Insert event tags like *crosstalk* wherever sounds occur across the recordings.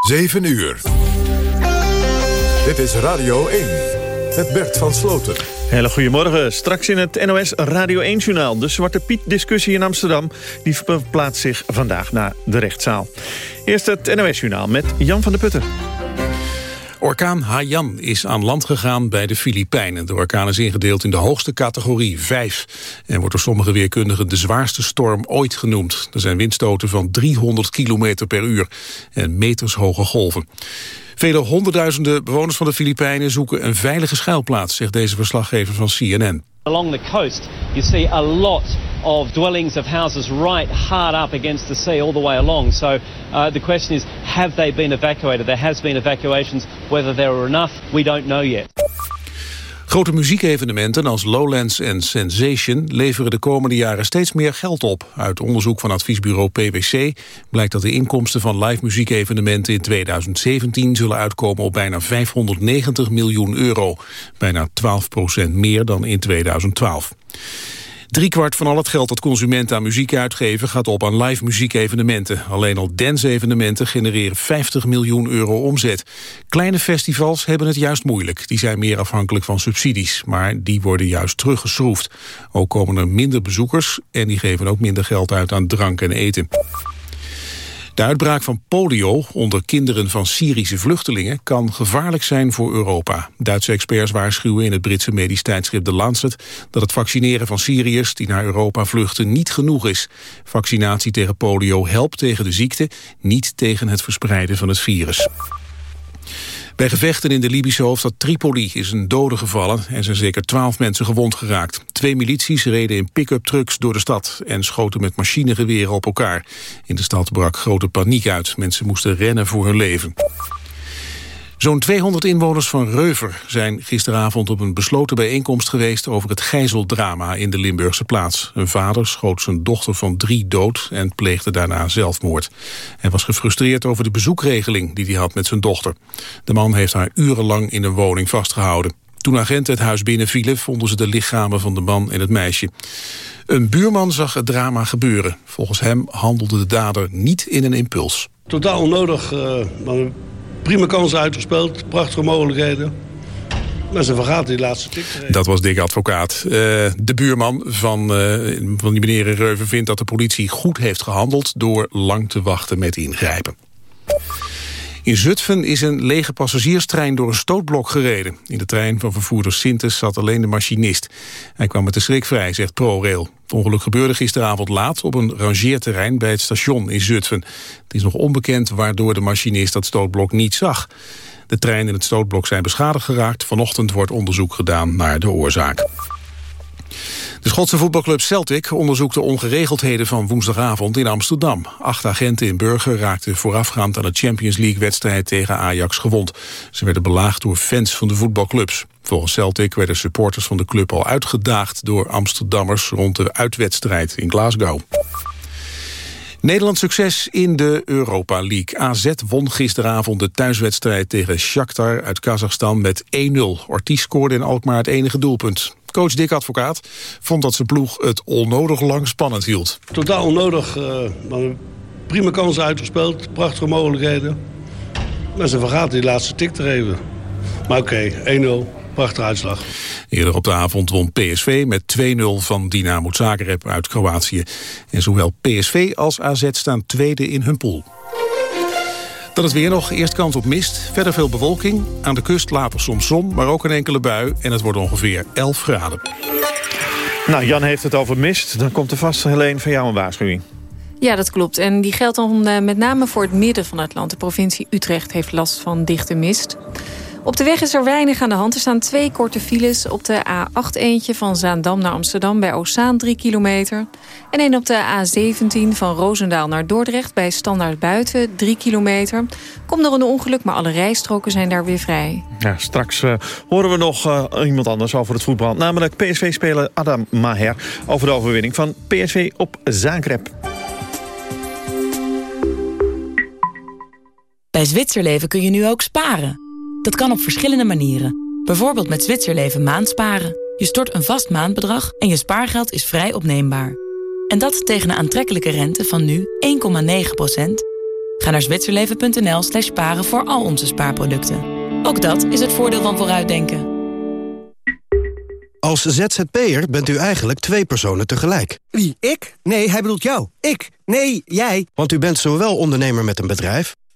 7 uur. Dit is Radio 1. Met Bert van Sloten. Hele goedemorgen. Straks in het NOS Radio 1-journaal. De Zwarte Piet-discussie in Amsterdam die verplaatst zich vandaag naar de rechtszaal. Eerst het NOS-journaal met Jan van der Putten. Orkaan Haiyan is aan land gegaan bij de Filipijnen. De orkaan is ingedeeld in de hoogste categorie 5... en wordt door sommige weerkundigen de zwaarste storm ooit genoemd. Er zijn windstoten van 300 km per uur en metershoge golven. Vele honderdduizenden bewoners van de Filipijnen zoeken een veilige schuilplaats, zegt deze verslaggever van CNN. Along the coast, you see a lot of dwellings of houses right hard up against the sea all the way along. So uh, the question is, have they been evacuated? There has been evacuations. Whether there are enough, we don't know yet. Grote muziekevenementen als Lowlands en Sensation leveren de komende jaren steeds meer geld op. Uit onderzoek van adviesbureau PwC blijkt dat de inkomsten van live muziekevenementen in 2017 zullen uitkomen op bijna 590 miljoen euro. Bijna 12 procent meer dan in 2012. Driekwart van al het geld dat consumenten aan muziek uitgeven... gaat op aan live muziekevenementen. Alleen al dance-evenementen genereren 50 miljoen euro omzet. Kleine festivals hebben het juist moeilijk. Die zijn meer afhankelijk van subsidies. Maar die worden juist teruggeschroefd. Ook komen er minder bezoekers... en die geven ook minder geld uit aan drank en eten. De uitbraak van polio onder kinderen van Syrische vluchtelingen kan gevaarlijk zijn voor Europa. Duitse experts waarschuwen in het Britse medisch tijdschrift The Lancet dat het vaccineren van Syriërs die naar Europa vluchten niet genoeg is. Vaccinatie tegen polio helpt tegen de ziekte, niet tegen het verspreiden van het virus. Bij gevechten in de Libische hoofdstad Tripoli is een dode gevallen en zijn zeker twaalf mensen gewond geraakt. Twee milities reden in pick-up trucks door de stad en schoten met machinegeweren op elkaar. In de stad brak grote paniek uit. Mensen moesten rennen voor hun leven. Zo'n 200 inwoners van Reuver zijn gisteravond op een besloten bijeenkomst geweest over het gijzeldrama in de Limburgse plaats. Een vader schoot zijn dochter van drie dood en pleegde daarna zelfmoord. Hij was gefrustreerd over de bezoekregeling die hij had met zijn dochter. De man heeft haar urenlang in een woning vastgehouden. Toen agenten het huis binnenvielen vonden ze de lichamen van de man en het meisje. Een buurman zag het drama gebeuren. Volgens hem handelde de dader niet in een impuls. Totaal onnodig, uh, prima kansen uitgespeeld, prachtige mogelijkheden. Maar ze vergaat die laatste tik. Dat was Dick Advocaat. Uh, de buurman van, uh, van die meneer Reuven vindt dat de politie goed heeft gehandeld... door lang te wachten met ingrijpen. In Zutphen is een lege passagierstrein door een stootblok gereden. In de trein van vervoerder Sintes zat alleen de machinist. Hij kwam met de schrik vrij, zegt ProRail. Het ongeluk gebeurde gisteravond laat op een rangeerterrein bij het station in Zutphen. Het is nog onbekend waardoor de machinist dat stootblok niet zag. De trein en het stootblok zijn beschadigd geraakt. Vanochtend wordt onderzoek gedaan naar de oorzaak. De Schotse voetbalclub Celtic onderzoekt de ongeregeldheden van woensdagavond in Amsterdam. Acht agenten in Burger raakten voorafgaand aan de Champions League-wedstrijd tegen Ajax gewond. Ze werden belaagd door fans van de voetbalclubs. Volgens Celtic werden supporters van de club al uitgedaagd door Amsterdammers rond de uitwedstrijd in Glasgow. Nederland succes in de Europa League. AZ won gisteravond de thuiswedstrijd tegen Shakhtar uit Kazachstan met 1-0. Ortiz scoorde in Alkmaar het enige doelpunt. Coach Dick Advocaat vond dat zijn ploeg het onnodig lang spannend hield. Totaal onnodig, uh, maar prima kansen uitgespeeld, prachtige mogelijkheden. Maar ze vergaat die laatste tik te geven. Maar oké, okay, 1-0. Prachtige uitslag. Eerder op de avond won PSV met 2-0 van Dinamo Zagreb uit Kroatië. En zowel PSV als AZ staan tweede in hun pool. Dan is weer nog. Eerst kans op mist. Verder veel bewolking. Aan de kust later soms zon, maar ook een enkele bui. En het wordt ongeveer 11 graden. Nou, Jan heeft het over mist. Dan komt er vast, Helene, van jou een waarschuwing. Ja, dat klopt. En die geldt dan uh, met name voor het midden van het land. De provincie Utrecht heeft last van dichte mist. Op de weg is er weinig aan de hand. Er staan twee korte files. Op de A8 eentje van Zaandam naar Amsterdam bij Ozaan 3 kilometer. En een op de A17 van Roosendaal naar Dordrecht bij Standaard Buiten 3 kilometer. Komt er een ongeluk, maar alle rijstroken zijn daar weer vrij. Ja, straks uh, horen we nog uh, iemand anders over het voetbal. Namelijk PSV-speler Adam Maher over de overwinning van PSV op Zagreb. Bij Zwitserleven kun je nu ook sparen. Dat kan op verschillende manieren. Bijvoorbeeld met Zwitserleven maandsparen. Je stort een vast maandbedrag en je spaargeld is vrij opneembaar. En dat tegen een aantrekkelijke rente van nu 1,9%. Ga naar zwitserleven.nl slash sparen voor al onze spaarproducten. Ook dat is het voordeel van vooruitdenken. Als ZZP'er bent u eigenlijk twee personen tegelijk. Wie, ik? Nee, hij bedoelt jou. Ik? Nee, jij. Want u bent zowel ondernemer met een bedrijf...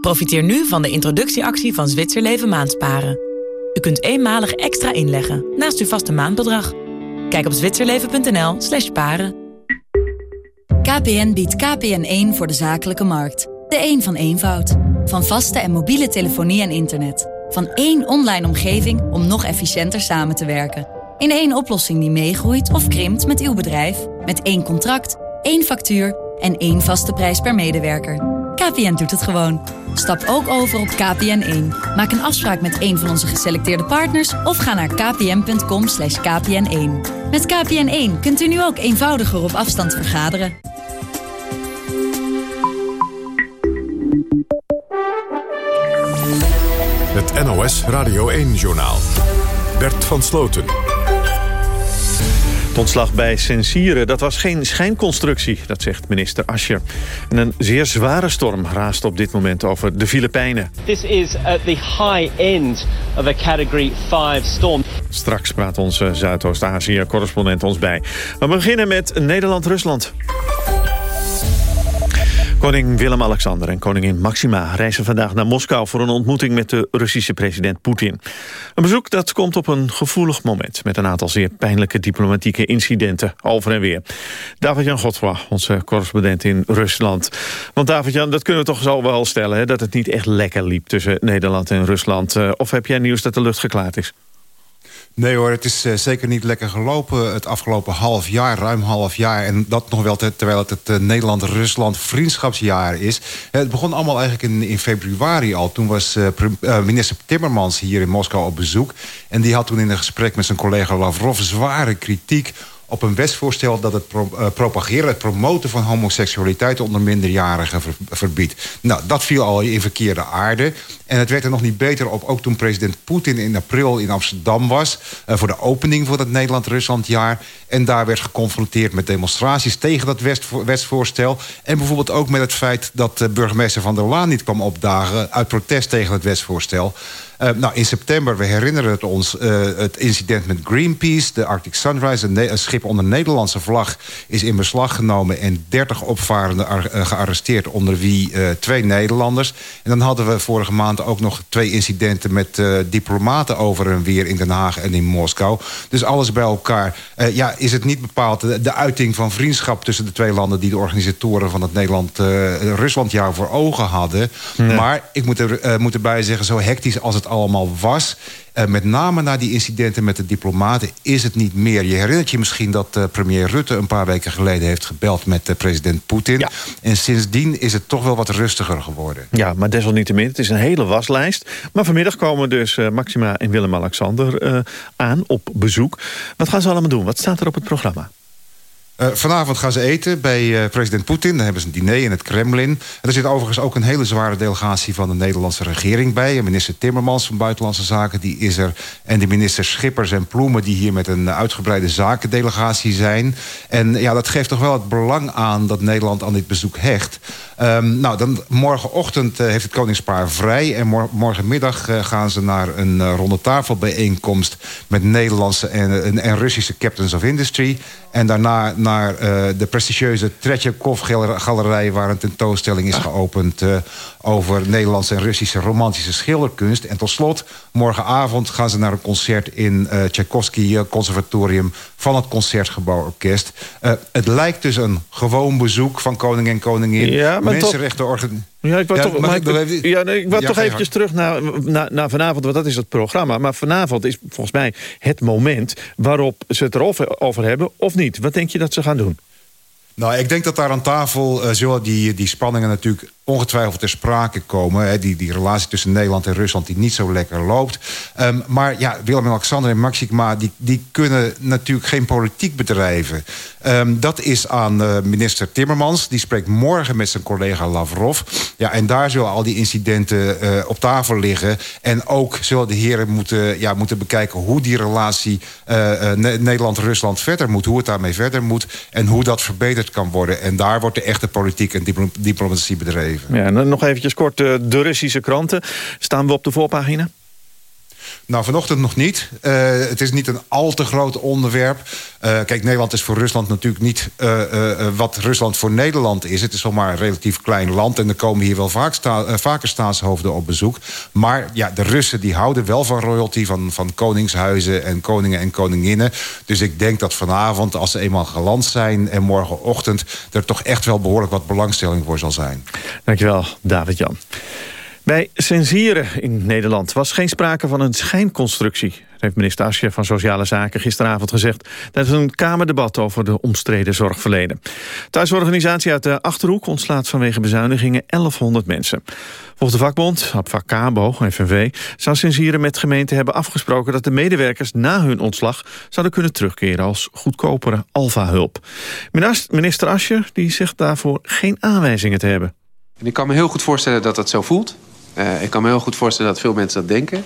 Profiteer nu van de introductieactie van Zwitserleven Maandsparen. U kunt eenmalig extra inleggen naast uw vaste maandbedrag. Kijk op zwitserleven.nl slash paren. KPN biedt KPN1 voor de zakelijke markt. De een van eenvoud. Van vaste en mobiele telefonie en internet. Van één online omgeving om nog efficiënter samen te werken. In één oplossing die meegroeit of krimpt met uw bedrijf. Met één contract, één factuur en één vaste prijs per medewerker. KPN doet het gewoon. Stap ook over op KPN1. Maak een afspraak met een van onze geselecteerde partners... of ga naar kpn.com kpn1. Met KPN1 kunt u nu ook eenvoudiger op afstand vergaderen. Het NOS Radio 1-journaal. Bert van Sloten. Het ontslag bij Sensieren, dat was geen schijnconstructie, dat zegt minister Ascher. En een zeer zware storm raast op dit moment over de Filipijnen. This is at the high end of a category 5 storm. Straks praat onze Zuidoost-Azië-correspondent ons bij. We beginnen met Nederland-Rusland. Koning Willem-Alexander en koningin Maxima reizen vandaag naar Moskou... voor een ontmoeting met de Russische president Poetin. Een bezoek dat komt op een gevoelig moment... met een aantal zeer pijnlijke diplomatieke incidenten over en weer. David-Jan onze correspondent in Rusland. Want David-Jan, dat kunnen we toch zo wel stellen... Hè, dat het niet echt lekker liep tussen Nederland en Rusland. Uh, of heb jij nieuws dat de lucht geklaard is? Nee hoor, het is uh, zeker niet lekker gelopen het afgelopen half jaar, ruim half jaar. En dat nog wel te, terwijl het het uh, Nederland-Rusland vriendschapsjaar is. Uh, het begon allemaal eigenlijk in, in februari al. Toen was minister Timmermans hier in Moskou op bezoek. En die had toen in een gesprek met zijn collega Lavrov zware kritiek op een wetsvoorstel dat het uh, propageren, het promoten van homoseksualiteit onder minderjarigen ver verbiedt. Nou, dat viel al in verkeerde aarde. En het werd er nog niet beter op, ook toen president Poetin in april in Amsterdam was... Uh, voor de opening van het Nederland-Ruslandjaar. En daar werd geconfronteerd met demonstraties tegen dat wetsvoorstel. En bijvoorbeeld ook met het feit dat de burgemeester Van der Laan niet kwam opdagen... uit protest tegen het wetsvoorstel. Uh, nou, in september, we herinneren het ons, uh, het incident met Greenpeace... de Arctic Sunrise, een, een, schip onder Nederlandse vlag... is in beslag genomen en 30 opvarenden uh, gearresteerd... onder wie twee Nederlanders. En dan hadden we vorige maand ook nog twee incidenten... met diplomaten over en weer in Den Haag en in Moskou. Dus alles bij elkaar. ja, is het niet bepaald de, de, uiting van vriendschap tussen de twee landen... die de organisatoren van het Nederland-Ruslandjaar voor ogen hadden. Maar ik moet, er, moet erbij zeggen, zo hectisch als het allemaal was... Uh, met name na die incidenten met de diplomaten is het niet meer. Je herinnert je misschien dat uh, premier Rutte een paar weken geleden... heeft gebeld met uh, president Poetin. Ja. En sindsdien is het toch wel wat rustiger geworden. Ja, maar desalniettemin, het is een hele waslijst. Maar vanmiddag komen dus Maxima en Willem-Alexander aan op bezoek. Wat gaan ze allemaal doen? Wat staat er op het programma? Uh, vanavond gaan ze eten bij uh, president Poetin. Dan hebben ze een diner in het Kremlin. Er zit overigens ook een hele zware delegatie van de Nederlandse regering bij. Minister Timmermans van Buitenlandse Zaken die is er. En de minister Schippers en Ploemen die hier met een uitgebreide zakendelegatie zijn. En ja, dat geeft toch wel het belang aan dat Nederland aan dit bezoek hecht. Um, nou, dan morgenochtend uh, heeft het koningspaar vrij. En mor morgenmiddag gaan ze naar een ronde tafelbijeenkomst... met Nederlandse en, en Russische captains of industry. En daarna naar uh, de prestigieuze Tretjekov-galerij... waar een tentoonstelling is geopend... Uh, over Nederlandse en Russische romantische schilderkunst. En tot slot, morgenavond gaan ze naar een concert... in uh, Tchaikovsky Conservatorium van het Concertgebouworkest. het lijkt dus een gewoon bezoek van koning en koningin. Ja, Mensenrechtenorganisatie... Ja, ik wil ja, toch, maar ik, ja, nee, ik ja, toch eventjes terug naar, naar, naar, vanavond, want dat is het programma. Maar vanavond is volgens mij het moment waarop ze het erover over hebben of niet. Wat denk je dat ze gaan doen? Nou, ik denk dat daar aan tafel uh, zullen die, die spanningen natuurlijk ongetwijfeld ter sprake komen. Hè, die, die relatie tussen Nederland en Rusland die niet zo lekker loopt. Um, maar ja, Willem-Alexander en Maxima... Die, die kunnen natuurlijk geen politiek bedrijven. Um, dat is aan uh, minister Timmermans. Die spreekt morgen met zijn collega Lavrov. Ja, en daar zullen al die incidenten uh, op tafel liggen. En ook zullen de heren moeten, ja, moeten bekijken... hoe die relatie uh, Nederland-Rusland verder moet. Hoe het daarmee verder moet. En hoe dat verbeterd kan worden. En daar wordt de echte politiek en diplomatie bedreven. Ja, nog eventjes kort de Russische kranten. Staan we op de voorpagina? Nou, vanochtend nog niet. Uh, het is niet een al te groot onderwerp. Uh, kijk, Nederland is voor Rusland natuurlijk niet uh, wat Rusland voor Nederland is. Het is wel maar een relatief klein land. En er komen hier wel vaak sta vaker staatshoofden op bezoek. Maar ja, de Russen die houden wel van royalty, van, van koningshuizen en koningen en koninginnen. Dus ik denk dat vanavond, als ze eenmaal geland zijn... en morgenochtend er toch echt wel behoorlijk wat belangstelling voor zal zijn. Dankjewel, David-Jan. Bij censieren in Nederland was geen sprake van een schijnconstructie. Heeft minister Asje van Sociale Zaken gisteravond gezegd... tijdens een Kamerdebat over de omstreden zorgverleden. Thuisorganisatie uit de Achterhoek ontslaat vanwege bezuinigingen 1100 mensen. Volgens de vakbond, Abfacabo, FNV, zou censieren met gemeenten hebben afgesproken... dat de medewerkers na hun ontslag zouden kunnen terugkeren als goedkopere alfa-hulp. Minister Asje die zegt daarvoor geen aanwijzingen te hebben. En ik kan me heel goed voorstellen dat dat zo voelt. Uh, ik kan me heel goed voorstellen dat veel mensen dat denken.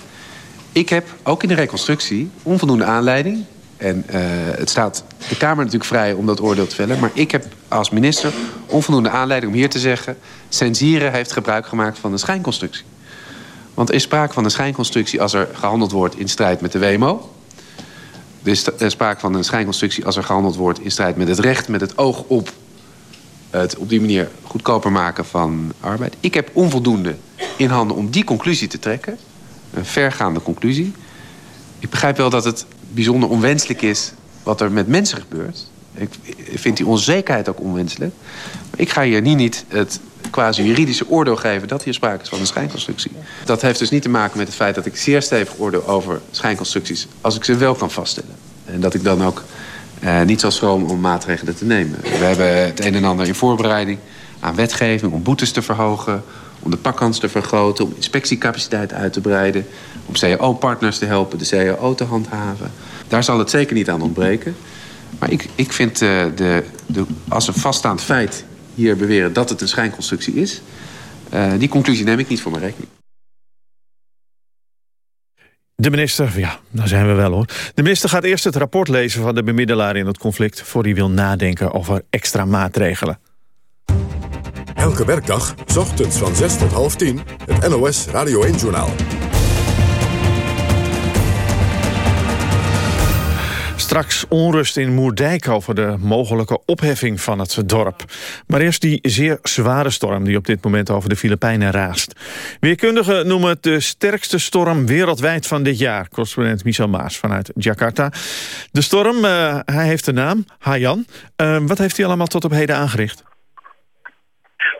Ik heb ook in de reconstructie onvoldoende aanleiding. En uh, het staat de Kamer natuurlijk vrij om dat oordeel te vellen. Maar ik heb als minister onvoldoende aanleiding om hier te zeggen... Censieren heeft gebruik gemaakt van een schijnconstructie. Want er is sprake van een schijnconstructie als er gehandeld wordt in strijd met de WMO. Er is sprake van een schijnconstructie als er gehandeld wordt in strijd met het recht... met het oog op het op die manier goedkoper maken van arbeid. Ik heb onvoldoende in handen om die conclusie te trekken. Een vergaande conclusie. Ik begrijp wel dat het bijzonder onwenselijk is wat er met mensen gebeurt. Ik vind die onzekerheid ook onwenselijk. Ik ga hier niet, niet het quasi-juridische oordeel geven... dat hier sprake is van een schijnconstructie. Dat heeft dus niet te maken met het feit dat ik zeer stevig oordeel over schijnconstructies... als ik ze wel kan vaststellen. En dat ik dan ook uh, niet zal schromen om maatregelen te nemen. We hebben het een en ander in voorbereiding aan wetgeving... om boetes te verhogen, om de pakkans te vergroten... om inspectiecapaciteit uit te breiden... om cao-partners te helpen de cao te handhaven. Daar zal het zeker niet aan ontbreken. Maar ik, ik vind uh, de, de, als een vaststaand feit hier beweren dat het een schijnconstructie is... Uh, die conclusie neem ik niet voor mijn rekening. De minister, ja, daar zijn we wel hoor. De minister gaat eerst het rapport lezen van de bemiddelaar in het conflict... voor hij wil nadenken over extra maatregelen. Elke werkdag, ochtends van 6 tot half 10, het NOS Radio 1-journaal. Straks onrust in Moerdijk over de mogelijke opheffing van het dorp. Maar eerst die zeer zware storm die op dit moment over de Filipijnen raast. Weerkundigen noemen het de sterkste storm wereldwijd van dit jaar. Correspondent Michel Maas vanuit Jakarta. De storm, uh, hij heeft de naam, Haiyan. Uh, wat heeft hij allemaal tot op heden aangericht?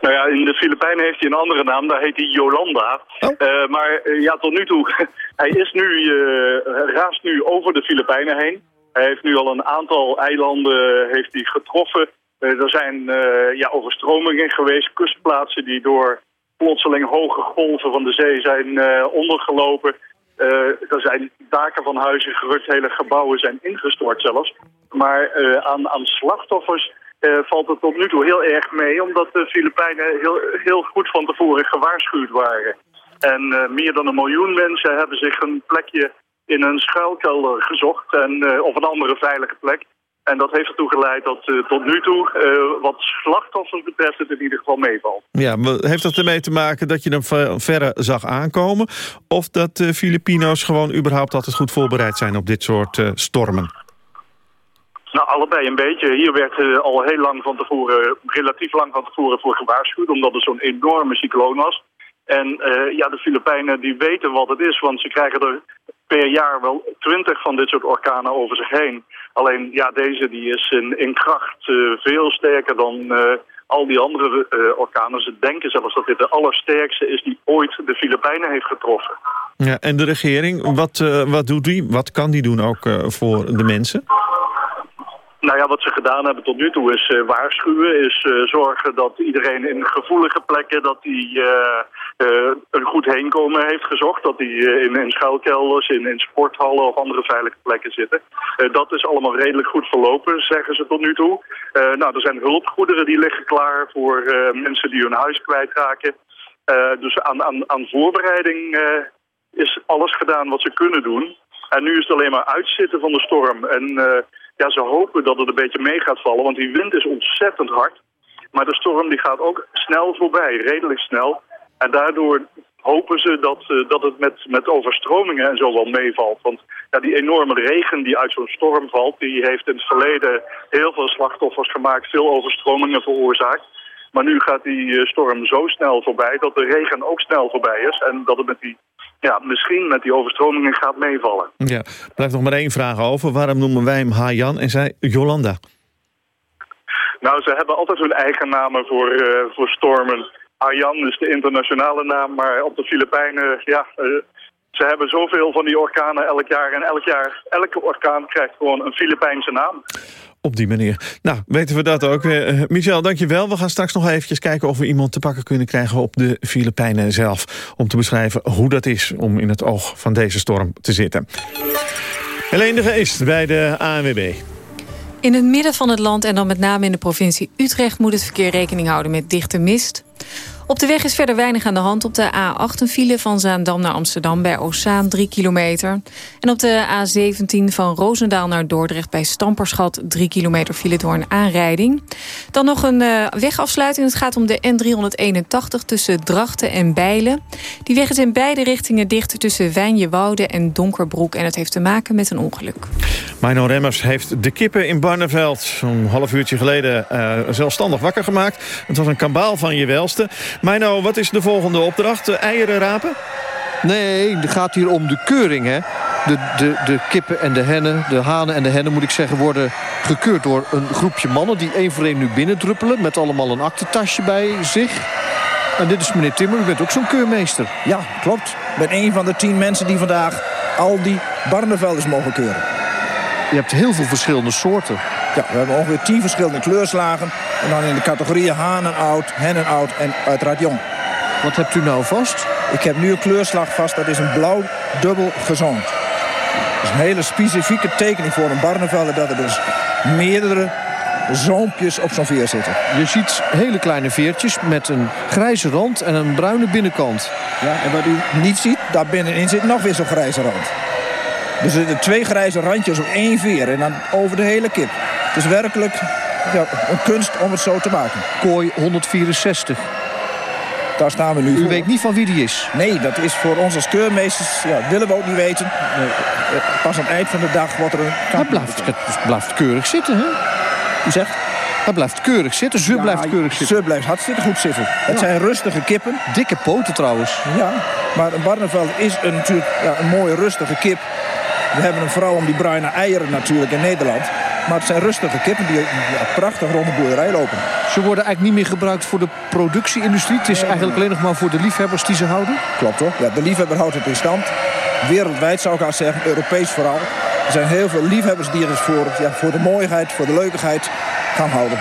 Nou ja, in de Filipijnen heeft hij een andere naam, daar heet hij Yolanda. Oh. Uh, maar ja, tot nu toe, *laughs* hij is nu, raast nu over de Filipijnen heen. Hij heeft nu al een aantal eilanden heeft hij getroffen. Er zijn ja, overstromingen geweest, kustplaatsen die door plotseling hoge golven van de zee zijn ondergelopen. er zijn daken van huizen gerukt, hele gebouwen zijn ingestort zelfs. Maar aan, aan slachtoffers valt het tot nu toe heel erg mee, omdat de Filipijnen heel, heel goed van tevoren gewaarschuwd waren. En meer dan een miljoen mensen hebben zich een plekje in een schuilkelder gezocht en, uh, of een andere veilige plek. En dat heeft ertoe geleid dat tot nu toe, wat slachtoffers betreft, het in ieder geval meevalt. Ja, maar heeft dat ermee te maken dat je hem ver, verre zag aankomen? Of dat de Filipino's gewoon überhaupt altijd goed voorbereid zijn op dit soort stormen? Nou, allebei een beetje. Hier werd al heel lang van tevoren, relatief lang van tevoren voor gewaarschuwd, omdat het zo'n enorme cycloon was. En uh, ja, de Filipijnen die weten wat het is, want ze krijgen er per jaar wel twintig van dit soort orkanen over zich heen. Alleen ja, deze die is in, kracht uh, veel sterker dan al die andere orkanen. Ze denken zelfs dat dit de allersterkste is die ooit de Filipijnen heeft getroffen. Ja, en de regering, wat, wat doet die? Wat kan die doen ook voor de mensen? Nou ja, wat ze gedaan hebben tot nu toe is uh, waarschuwen, is uh, zorgen dat iedereen in gevoelige plekken dat die uh, een goed heenkomen heeft gezocht. Dat die in, in schuilkelders, in, in sporthallen of andere veilige plekken zitten. dat is allemaal redelijk goed verlopen, zeggen ze tot nu toe. nou, er zijn hulpgoederen die liggen klaar voor mensen die hun huis kwijtraken. dus aan, aan, aan voorbereiding is alles gedaan wat ze kunnen doen. En nu is het alleen maar uitzitten van de storm. En ja, ze hopen dat het een beetje mee gaat vallen, want die wind is ontzettend hard. Maar de storm die gaat ook snel voorbij, redelijk snel. En daardoor hopen ze dat, uh, dat het met, met overstromingen en zo wel meevalt. Want ja, die enorme regen die uit zo'n storm valt... die heeft in het verleden heel veel slachtoffers gemaakt, veel overstromingen veroorzaakt. Maar nu gaat die uh, storm zo snel voorbij dat de regen ook snel voorbij is. En dat het met die ja, misschien met die overstromingen gaat meevallen. Ja, blijft nog maar één vraag over. Waarom noemen wij hem Hayan en zij Jolanda? Nou, ze hebben altijd hun eigen namen voor, uh, voor stormen. Haiyan is de internationale naam, maar op de Filipijnen, ja, uh, ze hebben zoveel van die orkanen elk jaar. En elk jaar, elke orkaan krijgt gewoon een Filipijnse naam. Op die manier. Nou, weten we dat ook. Uh, Michel, dankjewel. We gaan straks nog eventjes kijken of we iemand te pakken kunnen krijgen op de Filipijnen zelf. Om te beschrijven hoe dat is om in het oog van deze storm te zitten. Helene de Geest bij de ANWB. In het midden van het land en dan met name in de provincie Utrecht... moet het verkeer rekening houden met dichte mist. Op de weg is verder weinig aan de hand. Op de A8 een file van Zaandam naar Amsterdam bij Ozaan 3 kilometer. En op de A17 van Roosendaal naar Dordrecht bij Stamperschat 3 kilometer file door een aanrijding. Dan nog een uh, wegafsluiting. Het gaat om de N381 tussen Drachten en Bijlen. Die weg is in beide richtingen dicht tussen Wijnjewoude en Donkerbroek. En het heeft te maken met een ongeluk. Mino Remmers heeft de kippen in Barneveld zo'n half uurtje geleden uh, zelfstandig wakker gemaakt. Het was een kabaal van je welste. Meino, wat is de volgende opdracht? De eieren rapen? Nee, het gaat hier om de keuring. Hè? De, de, de kippen en de hennen, de hanen en de hennen moet ik zeggen... worden gekeurd door een groepje mannen die één voor één nu binnendruppelen... met allemaal een aktentasje bij zich. En dit is meneer Timmer, u bent ook zo'n keurmeester. Ja, klopt. Ik ben een van de tien mensen die vandaag al die barnevelders mogen keuren. Je hebt heel veel verschillende soorten. Ja, we hebben ongeveer tien verschillende kleurslagen. En dan in de categorieën hanen oud, hennen oud en uiteraard jong. Wat hebt u nou vast? Ik heb nu een kleurslag vast. Dat is een blauw dubbel gezond. Dat is een hele specifieke tekening voor een barnevelder. Dat er dus meerdere zoompjes op zo'n veer zitten. Je ziet hele kleine veertjes met een grijze rand en een bruine binnenkant. Ja, en wat u niet ziet, daar binnenin zit nog weer zo'n grijze rand. Dus er zitten twee grijze randjes op één veer en dan over de hele kip. Het is werkelijk ja, een kunst om het zo te maken. Kooi 164. Daar staan we nu U voor. weet niet van wie die is? Nee, dat is voor ons als keurmeesters. Ja, willen we ook niet weten. Nee, pas aan het eind van de dag wordt er een Het blijft, het blijft keurig zitten, hè? U zegt? Hij blijft keurig zitten. Ze ja, blijft keurig zitten. Ze blijft hartstikke goed zitten. Het zijn rustige kippen. Dikke poten trouwens. Ja, maar een Barneveld is een, natuurlijk ja, een mooie rustige kip. We hebben een vrouw om die bruine eieren natuurlijk in Nederland. Maar het zijn rustige kippen die ja, prachtig rond de boerderij lopen. Ze worden eigenlijk niet meer gebruikt voor de productie-industrie. Het is eigenlijk alleen nog maar voor de liefhebbers die ze houden. Klopt hoor. Ja, de liefhebber houdt het in stand. Wereldwijd zou ik haar zeggen, Europees vooral. Er zijn heel veel liefhebbers die het voor, ja, voor de mooiheid, voor de leukigheid gaan houden.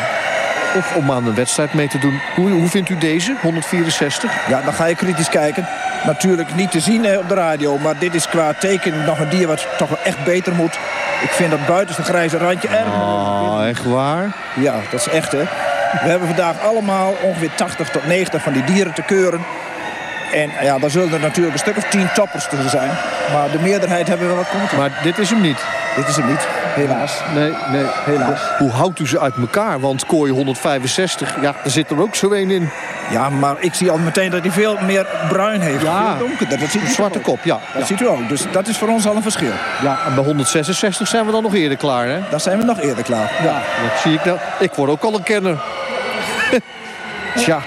Of om aan een wedstrijd mee te doen. Hoe, hoe vindt u deze, 164? Ja, dan ga je kritisch kijken. Natuurlijk niet te zien op de radio, maar dit is qua teken nog een dier wat toch wel echt beter moet. Ik vind dat buitenste grijze randje erg mooi. Oh, echt waar? Ja, dat is echt hè. We hebben vandaag allemaal ongeveer 80 tot 90 van die dieren te keuren. En ja, dan zullen er natuurlijk een stuk of 10 toppers tussen zijn. Maar de meerderheid hebben we commentaar. Maar dit is hem niet. Dit is hem niet, helaas. Nee, nee. Helaas. Hoe houdt u ze uit elkaar? Want kooi 165, ja, er zit er ook zo één in. Ja, maar ik zie al meteen dat hij veel meer bruin heeft. Ja, Veel donkerder. Dat ziet een zwarte ook. kop, ja. Dat ja. ziet u ook. Dus dat is voor ons al een verschil. Ja, en bij 166 zijn we dan nog eerder klaar, hè? Daar zijn we nog eerder klaar. Ja. Dat zie ik nou. Ik word ook al een kenner. *laughs* Tja.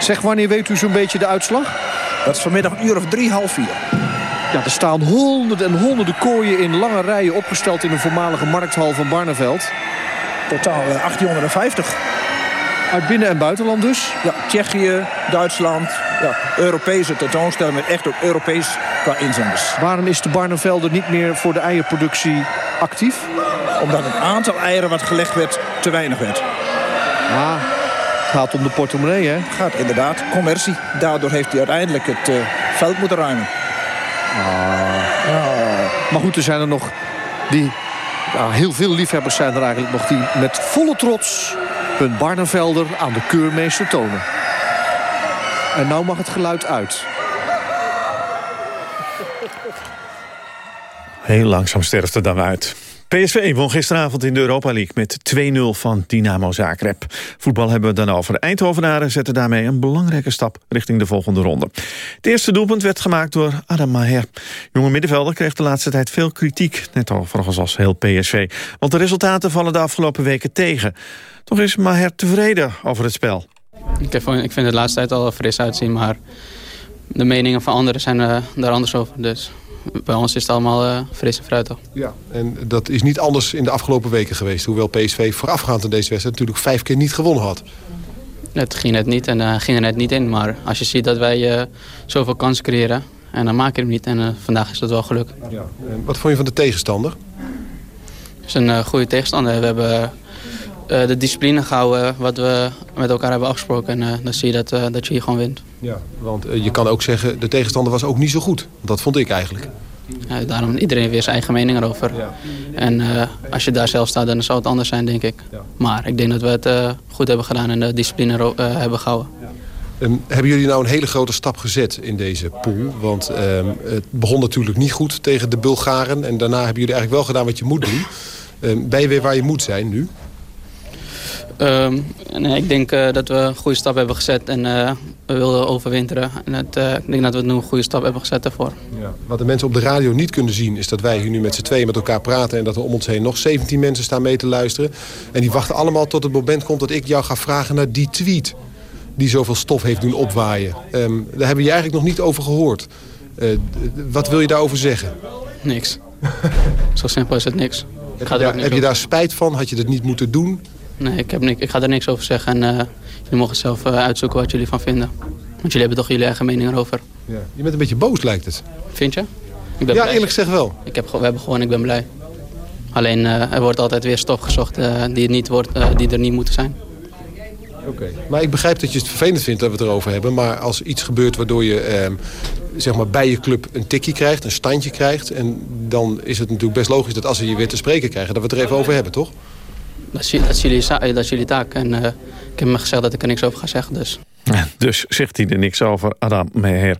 Zeg, wanneer weet u zo'n beetje de uitslag? Dat is vanmiddag een uur of drie, half vier. Ja, er staan honderden en honderden kooien in lange rijen opgesteld in een voormalige markthal van Barneveld. Totaal eh, 1850. Uit binnen- en buitenland dus. Ja, Tsjechië, Duitsland. Ja, Europese tentoonstelling met echt ook Europees qua inzenders. Waarom is de Barnevelder niet meer voor de eierproductie actief. Omdat het aantal eieren wat gelegd werd te weinig werd. Ah, het gaat om de portemonnee, hè? Gaat inderdaad. Commercie. Daardoor heeft hij uiteindelijk het uh, veld moeten ruimen. Ah. Maar goed, er zijn er nog die... Nou, heel veel liefhebbers zijn er eigenlijk nog die met volle trots... hun Barnevelder aan de keurmeester tonen. En nou mag het geluid uit. Heel langzaam sterft het dan uit. PSV won gisteravond in de Europa League met 2-0 van Dynamo Zagreb. Voetbal hebben we dan over. Eindhovenaren zetten daarmee een belangrijke stap richting de volgende ronde. Het eerste doelpunt werd gemaakt door Adam Maher. Jonge middenvelder kreeg de laatste tijd veel kritiek, net overigens als heel PSV. Want de resultaten vallen de afgelopen weken tegen. Toch is Maher tevreden over het spel. Ik, vind het de laatste tijd al fris uitzien, maar de meningen van anderen zijn uh, daar anders over. Dus bij ons is het allemaal uh, fris en fruitig. Ja, en dat is niet anders in de afgelopen weken geweest. Hoewel PSV voorafgaand aan deze wedstrijd natuurlijk vijf keer niet gewonnen had. Het ging net niet en uh, ging er net niet in. Maar als je ziet dat wij uh, zoveel kansen creëren en dan maak je hem niet. En vandaag is dat wel geluk. Ja. En wat vond je van de tegenstander? Het is een goede tegenstander. We hebben de discipline gehouden wat we met elkaar hebben afgesproken. En dan zie je dat, dat je hier gewoon wint. Ja, want eh, je kan ook zeggen, de tegenstander was ook niet zo goed. Dat vond ik eigenlijk. Ja, daarom iedereen weer zijn eigen mening erover. Ja. En als je daar zelf staat, dan zal het anders zijn, denk ik. Ja. Maar ik denk dat we het goed hebben gedaan en de discipline hebben gehouden. Um, hebben jullie nou een hele grote stap gezet in deze pool? Want um, het begon natuurlijk niet goed tegen de Bulgaren. En daarna hebben jullie eigenlijk wel gedaan wat je moet doen. Um, ben je weer waar je moet zijn nu? Um, nee, ik denk uh, dat we een goede stap hebben gezet en uh, we wilden overwinteren. En het, uh, ik denk dat we nu een goede stap hebben gezet daarvoor. Ja. Wat de mensen op de radio niet kunnen zien is dat wij hier nu met z'n tweeën met elkaar praten... en dat er om ons heen nog 17 mensen staan mee te luisteren. En die wachten allemaal tot het moment komt dat ik jou ga vragen naar die tweet... die zoveel stof heeft doen opwaaien. Um, daar hebben je eigenlijk nog niet over gehoord. wat wil je daarover zeggen? Niks. *laughs* Zo simpel is het niks. Heb, je, daar, heb je daar spijt van? Had je dat niet moeten doen? Nee, ik, heb niks, ik ga er niks over zeggen. En uh, jullie mogen zelf uh, uitzoeken wat jullie van vinden. Want jullie hebben toch jullie eigen mening erover. Ja. Je bent een beetje boos, lijkt het. Vind je? Ik ben ja, blij. eerlijk gezegd wel. Ik heb, we hebben gewoon, ik ben blij. Alleen uh, er wordt altijd weer stof gezocht die, niet wordt, die er niet moeten zijn. Oké. Okay. Maar ik begrijp dat je het vervelend vindt dat we het erover hebben. Maar als iets gebeurt waardoor je ehm, zeg maar bij je club een tikje krijgt, een standje krijgt... en dan is het natuurlijk best logisch dat als we je weer te spreken krijgen... dat we het er even over hebben, toch? Dat is, dat is, jullie, dat is jullie taak. En uh, ik heb me gezegd dat ik er niks over ga zeggen. Dus. Dus zegt hij er niks over, Adam Maher.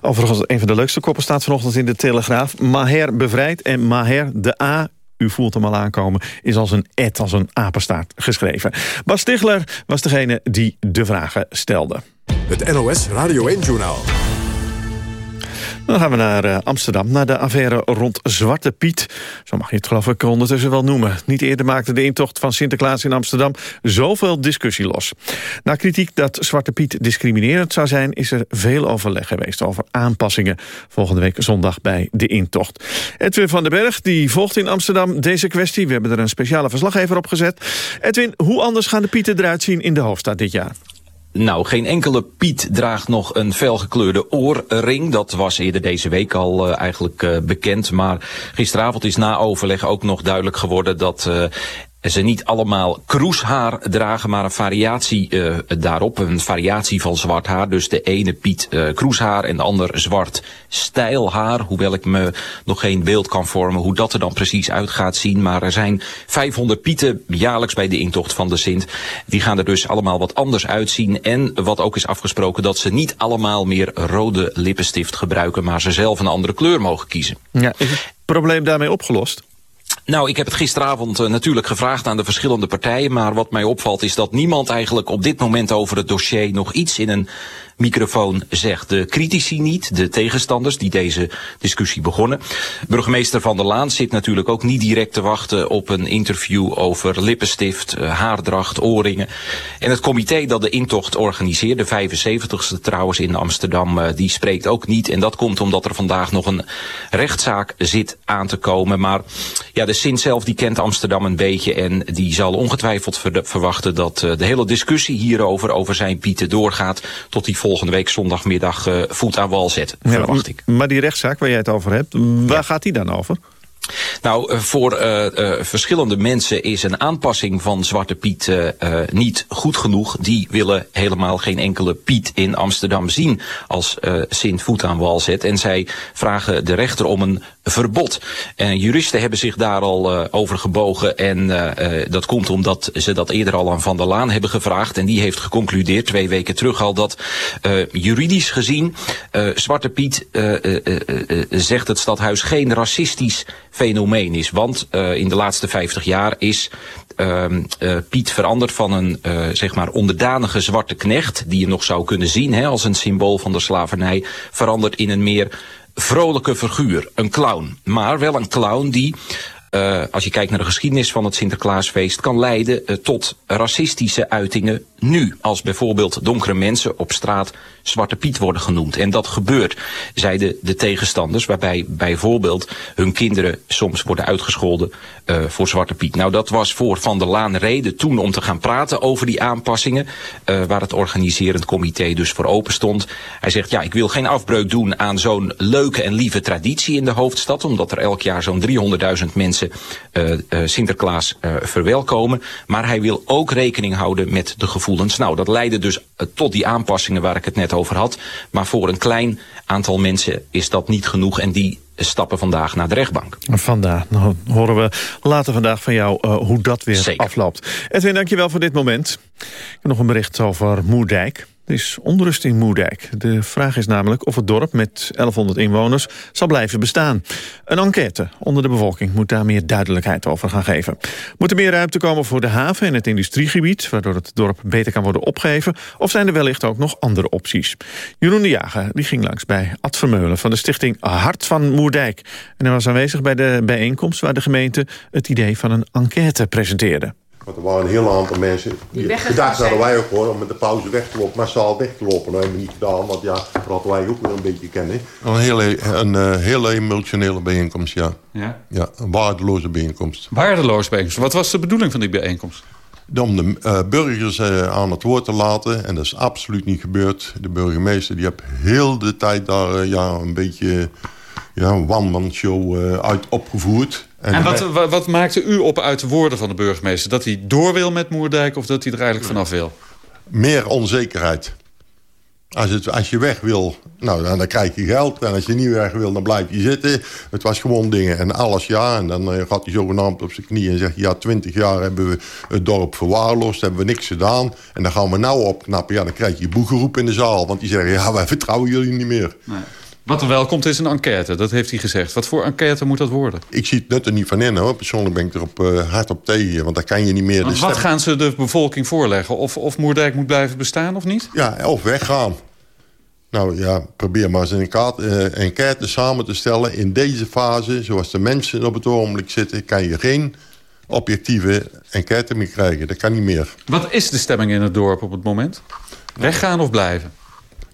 Overigens, een van de leukste koppen staat vanochtend in de Telegraaf. Maher bevrijd en Maher, de A, u voelt hem al aankomen, is als een et, als een apenstaart geschreven. Bas Stigler was degene die de vragen stelde. Het NOS Radio 1-journaal. Dan gaan we naar uh, Amsterdam, naar de affaire rond Zwarte Piet. Zo mag je het geloof ik ondertussen wel noemen. Niet eerder maakte de intocht van Sinterklaas in Amsterdam zoveel discussie los. Na kritiek dat Zwarte Piet discriminerend zou zijn... is er veel overleg geweest over aanpassingen volgende week zondag bij de intocht. Edwin van den Berg die volgt in Amsterdam deze kwestie. We hebben er een speciale verslaggever op gezet. Edwin, hoe anders gaan de Pieten eruit zien in de hoofdstad dit jaar? Nou, geen enkele Piet draagt nog een felgekleurde oorring. Dat was eerder deze week al uh, eigenlijk uh, bekend. Maar gisteravond is na overleg ook nog duidelijk geworden dat uh, ze niet allemaal kroeshaar dragen, maar een variatie uh, daarop. Een variatie van zwart haar. Dus de ene Piet uh, kroeshaar en de ander zwart stijlhaar. Hoewel ik me nog geen beeld kan vormen hoe dat er dan precies uit gaat zien. Maar er zijn 500 Pieten jaarlijks bij de intocht van de Sint. Die gaan er dus allemaal wat anders uitzien. En wat ook is afgesproken dat ze niet allemaal meer rode lippenstift gebruiken. Maar ze zelf een andere kleur mogen kiezen. Ja, is het probleem daarmee opgelost? Nou, ik heb het gisteravond uh, natuurlijk gevraagd aan de verschillende partijen. Maar wat mij opvalt is dat niemand eigenlijk op dit moment over het dossier nog iets in een microfoon zegt. De critici niet, de tegenstanders die deze discussie begonnen. Burgemeester Van der Laan zit natuurlijk ook niet direct te wachten op een interview over lippenstift, eh, haardracht, oorringen. En het comité dat de intocht organiseert, de 75ste trouwens in Amsterdam, eh, die spreekt ook niet. En dat komt omdat er vandaag nog een rechtszaak zit aan te komen. Maar ja, de Sint zelf die kent Amsterdam een beetje en die zal ongetwijfeld verwachten dat eh, de hele discussie hierover, over zijn pieten doorgaat tot die volgende week zondagmiddag uh, voet aan wal zet, verwacht ik. Maar die rechtszaak waar jij het over hebt, waar gaat die dan over? Nou, eh, voor uh, uh, verschillende mensen is een aanpassing van Zwarte Piet niet goed genoeg. Die willen helemaal geen enkele Piet in Amsterdam zien als Sint voet aan wal zet. En zij vragen de rechter om een verbod. En juristen hebben zich daar al over gebogen. En dat komt omdat ze dat eerder al aan Van der Laan hebben gevraagd. En die heeft geconcludeerd twee weken terug al dat juridisch gezien Zwarte Piet zegt het stadhuis geen racistisch fenomeen is. Want uh, in de laatste 50 jaar is uh, uh, Piet veranderd van een zeg maar onderdanige zwarte knecht... die je nog zou kunnen zien hè, als een symbool van de slavernij... veranderd in een meer vrolijke figuur, een clown. Maar wel een clown die uh, als je kijkt naar de geschiedenis van het Sinterklaasfeest, kan leiden uh, tot racistische uitingen nu. Als bijvoorbeeld donkere mensen op straat Zwarte Piet worden genoemd. En dat gebeurt, zeiden de tegenstanders, waarbij bijvoorbeeld hun kinderen soms worden uitgescholden uh, voor Zwarte Piet. Nou, dat was voor Van der Laan reden toen om te gaan praten over die aanpassingen, waar het organiserend comité dus voor open stond. Hij zegt, ja, ik wil geen afbreuk doen aan zo'n leuke en lieve traditie in de hoofdstad, omdat er elk jaar zo'n 300.000 mensen uh, uh, Sinterklaas uh, verwelkomen. Maar hij wil ook rekening houden met de gevoelens. Nou, dat leidde dus tot die aanpassingen waar ik het net over had. Maar voor een klein aantal mensen is dat niet genoeg. En die stappen vandaag naar de rechtbank. Vandaag nou, horen we later vandaag van jou uh, hoe dat weer Zeker. afloopt. Edwin, dankjewel voor dit moment. Ik heb nog een bericht over Moerdijk. Er is onrust in Moerdijk. De vraag is namelijk of het dorp met 1100 inwoners zal blijven bestaan. Een enquête onder de bevolking moet daar meer duidelijkheid over gaan geven. Moet er meer ruimte komen voor de haven en het industriegebied... waardoor het dorp beter kan worden opgegeven? Of zijn er wellicht ook nog andere opties? Jeroen de Jager die ging langs bij Ad Vermeulen van de stichting Hart van Moerdijk. En hij was aanwezig bij de bijeenkomst waar de gemeente het idee van een enquête presenteerde. Want er waren een heel aantal mensen die, die gedacht hadden wij ook hoor, om met de pauze weg te lopen, massaal weg te lopen. Dat hebben we niet gedaan, want ja, dat hadden wij ook weer een beetje kennen. Een hele, een, uh, hele emotionele bijeenkomst, ja. ja. Ja, een waardeloze bijeenkomst. Waardeloze bijeenkomst. Wat was de bedoeling van die bijeenkomst? Om de uh, burgers uh, aan het woord te laten. En dat is absoluut niet gebeurd. De burgemeester die heeft heel de tijd daar ja, een beetje ja, een one-man-show uit opgevoerd. En, wat, wat, wat, maakte u op uit de woorden van de burgemeester? Dat hij door wil met Moerdijk of dat hij er eigenlijk vanaf wil? Meer onzekerheid. Als, het, als je weg wil, nou, dan, dan krijg je geld. En als je niet weg wil, dan blijf je zitten. Het was gewoon dingen. En alles ja. En dan uh, gaat hij zogenaamd op zijn knieën en zegt... ja, twintig jaar hebben we het dorp verwaarloosd. Hebben we niks gedaan. En dan gaan we nou opknappen. Ja, dan krijg je boegeroep in de zaal. Want die zeggen, ja, wij vertrouwen jullie niet meer. Nee. Wat er wel komt is een enquête, dat heeft hij gezegd. Wat voor enquête moet dat worden? Ik zie het nut er niet van in hoor. Persoonlijk ben ik er op, uh, hard op tegen. Want daar kan je niet meer... wat stem... gaan ze de bevolking voorleggen? Of, of Moerdijk moet blijven bestaan of niet? Ja, of weggaan. Nou ja, probeer maar eens een uh, enquête samen te stellen. In deze fase, zoals de mensen op het ogenblik zitten... kan je geen objectieve enquête meer krijgen. Dat kan niet meer. Wat is de stemming in het dorp op het moment? Weggaan of blijven?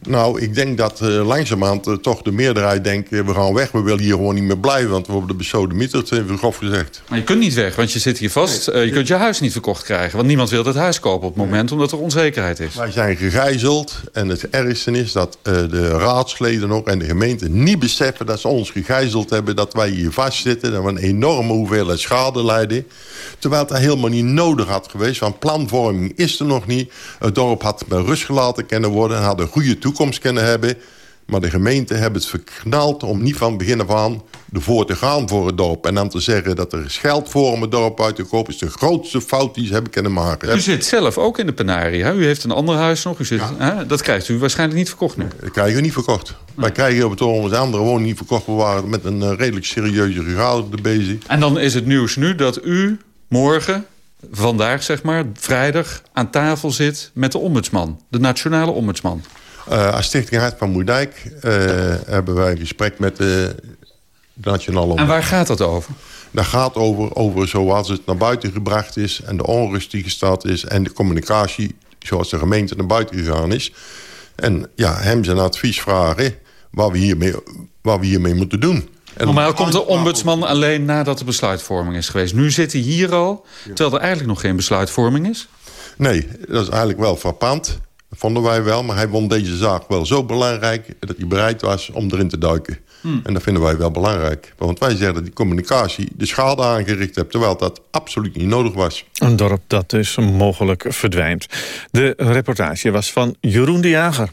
Nou, ik denk dat uh, langzamerhand uh, toch de meerderheid denkt... Uh, we gaan weg, we willen hier gewoon niet meer blijven... want we worden besodemieterd, even grof gezegd. Maar je kunt niet weg, want je zit hier vast. je kunt je huis niet verkocht krijgen. Want niemand wil het huis kopen op het moment... omdat er onzekerheid is. Wij zijn gegijzeld en het ergste is dat de raadsleden ook... en de gemeente niet beseffen dat ze ons gegijzeld hebben... dat wij hier vastzitten, dat we een enorme hoeveelheid schade lijden... terwijl het helemaal niet nodig had geweest... want planvorming is er nog niet. Het dorp had met rust gelaten kunnen worden... en had een goede toekomst toekomst kunnen hebben. Maar de gemeente hebben het verknald om niet van begin af aan ervoor te gaan voor het dorp. En dan te zeggen dat er geld voor om het dorp uit te kopen... is de grootste fout die ze hebben kunnen maken. U zit zelf ook in de penarie. U heeft een ander huis nog. U zit, hè? Dat krijgt u waarschijnlijk niet verkocht nu. Dat krijgen we niet verkocht. Wij krijgen op het ogenblik andere woning niet verkocht. We waren met een uh, redelijk serieuze vergadering bezig. En dan is het nieuws nu dat u morgen vandaag, zeg maar, vrijdag aan tafel zit met de ombudsman. De nationale ombudsman. Uh, als Stichting Hart van Moerdijk uh, hebben wij een gesprek met de Nationale. En waar gaat dat over? Dat gaat over, over zoals het naar buiten gebracht is... en de onrust die gestart is... en de communicatie zoals de gemeente naar buiten gegaan is. En ja, hem zijn advies vragen wat we hiermee, wat we hiermee moeten doen. En Normaal komt de ombudsman alleen nadat de besluitvorming is geweest. Nu zit hij hier al, terwijl er eigenlijk nog geen besluitvorming is? Nee, dat is eigenlijk wel frappant vonden wij wel. Maar hij vond deze zaak wel zo belangrijk dat hij bereid was om erin te duiken. Hmm. En dat vinden wij wel belangrijk. Want wij zeggen dat die communicatie de schade aangericht heeft... terwijl dat absoluut niet nodig was. Een dorp dat dus mogelijk verdwijnt. De reportage was van Jeroen de Jager.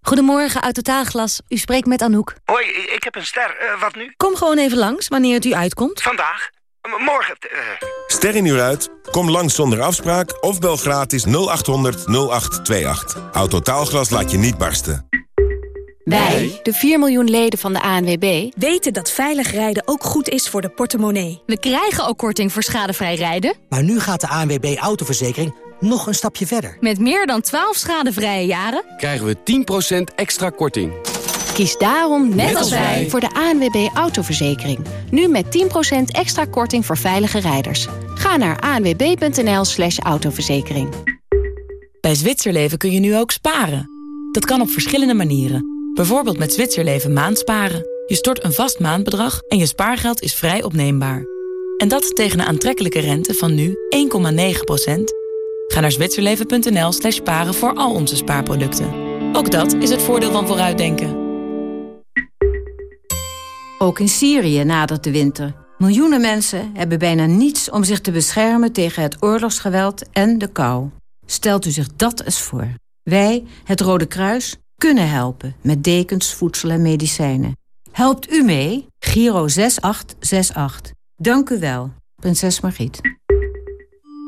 Goedemorgen, uit Totaalglas. U spreekt met Anouk. Hoi, ik heb een ster. Uh, wat nu? Kom gewoon even langs, wanneer het u uitkomt. Vandaag? Morgen? Uh... Ster in uur uit? Kom langs zonder afspraak of bel gratis 0800 0828. Autotaalglas laat je niet barsten. Wij, de 4 miljoen leden van de ANWB... weten dat veilig rijden ook goed is voor de portemonnee. We krijgen ook korting voor schadevrij rijden. Maar nu gaat de ANWB Autoverzekering nog een stapje verder. Met meer dan 12 schadevrije jaren... krijgen we 10% extra korting. Kies daarom, net, als wij, voor de ANWB Autoverzekering. Nu met 10% extra korting voor veilige rijders. Ga naar anwb.nl slash autoverzekering. Bij Zwitserleven kun je nu ook sparen. Dat kan op verschillende manieren. Bijvoorbeeld met Zwitserleven maandsparen. Je stort een vast maandbedrag en je spaargeld is vrij opneembaar. En dat tegen een aantrekkelijke rente van nu 1,9%. Ga naar zwitserleven.nl slash sparen voor al onze spaarproducten. Ook dat is het voordeel van vooruitdenken. Ook in Syrië nadert de winter. Miljoenen mensen hebben bijna niets om zich te beschermen tegen het oorlogsgeweld en de kou. Stelt u zich dat eens voor. Wij, het Rode Kruis, kunnen helpen met dekens, voedsel en medicijnen. Helpt u mee? Giro 6868. Dank u wel, prinses Margriet.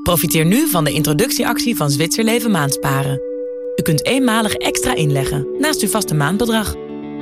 Profiteer nu van de introductieactie van Zwitserleven Maandsparen. U kunt eenmalig extra inleggen naast uw vaste maandbedrag.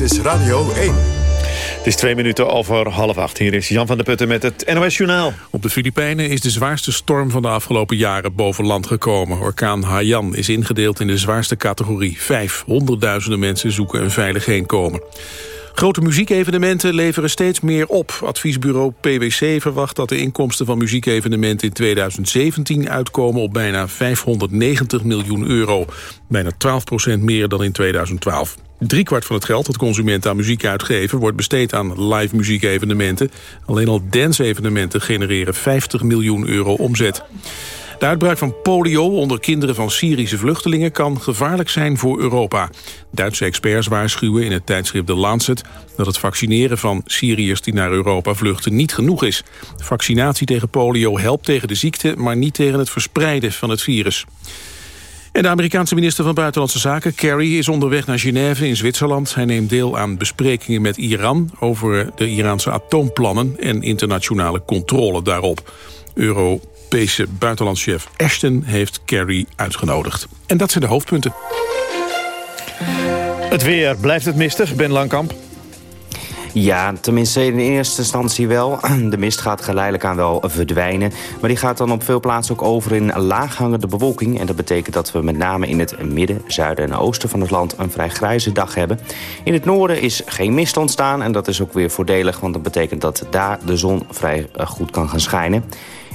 Dit is Radio 1. Het is twee minuten over half acht. Hier is Jan van der Putten met het NOS Journaal. Op de Filipijnen is de zwaarste storm van de afgelopen jaren boven land gekomen. Orkaan Haiyan is ingedeeld in de zwaarste categorie 5. Honderdduizenden mensen zoeken een veilig heenkomen. Grote muziekevenementen leveren steeds meer op. Adviesbureau PwC verwacht dat de inkomsten van muziekevenementen in 2017 uitkomen op bijna 590 miljoen euro. Bijna 12% meer dan in 2012. Driekwart van het geld dat consumenten aan muziek uitgeven... wordt besteed aan live muziekevenementen. Alleen al dance-evenementen genereren 50 miljoen euro omzet. De uitbraak van polio onder kinderen van Syrische vluchtelingen... kan gevaarlijk zijn voor Europa. Duitse experts waarschuwen in het tijdschrift The Lancet... dat het vaccineren van Syriërs die naar Europa vluchten niet genoeg is. Vaccinatie tegen polio helpt tegen de ziekte... maar niet tegen het verspreiden van het virus. En de Amerikaanse minister van Buitenlandse Zaken, Kerry, is onderweg naar Genève in Zwitserland. Hij neemt deel aan besprekingen met Iran over de Iraanse atoomplannen en internationale controle daarop. Europese buitenlandschef Ashton heeft Kerry uitgenodigd. En dat zijn de hoofdpunten. Het weer. Blijft het mistig, Ben Langkamp? Ja, tenminste in eerste instantie wel. De mist gaat geleidelijk aan wel verdwijnen. Maar die gaat dan op veel plaatsen ook over in laaghangende bewolking. En dat betekent dat we met name in het midden, zuiden en oosten van het land... een vrij grijze dag hebben. In het noorden is geen mist ontstaan. En dat is ook weer voordelig, want dat betekent dat daar de zon vrij eh, goed kan gaan schijnen.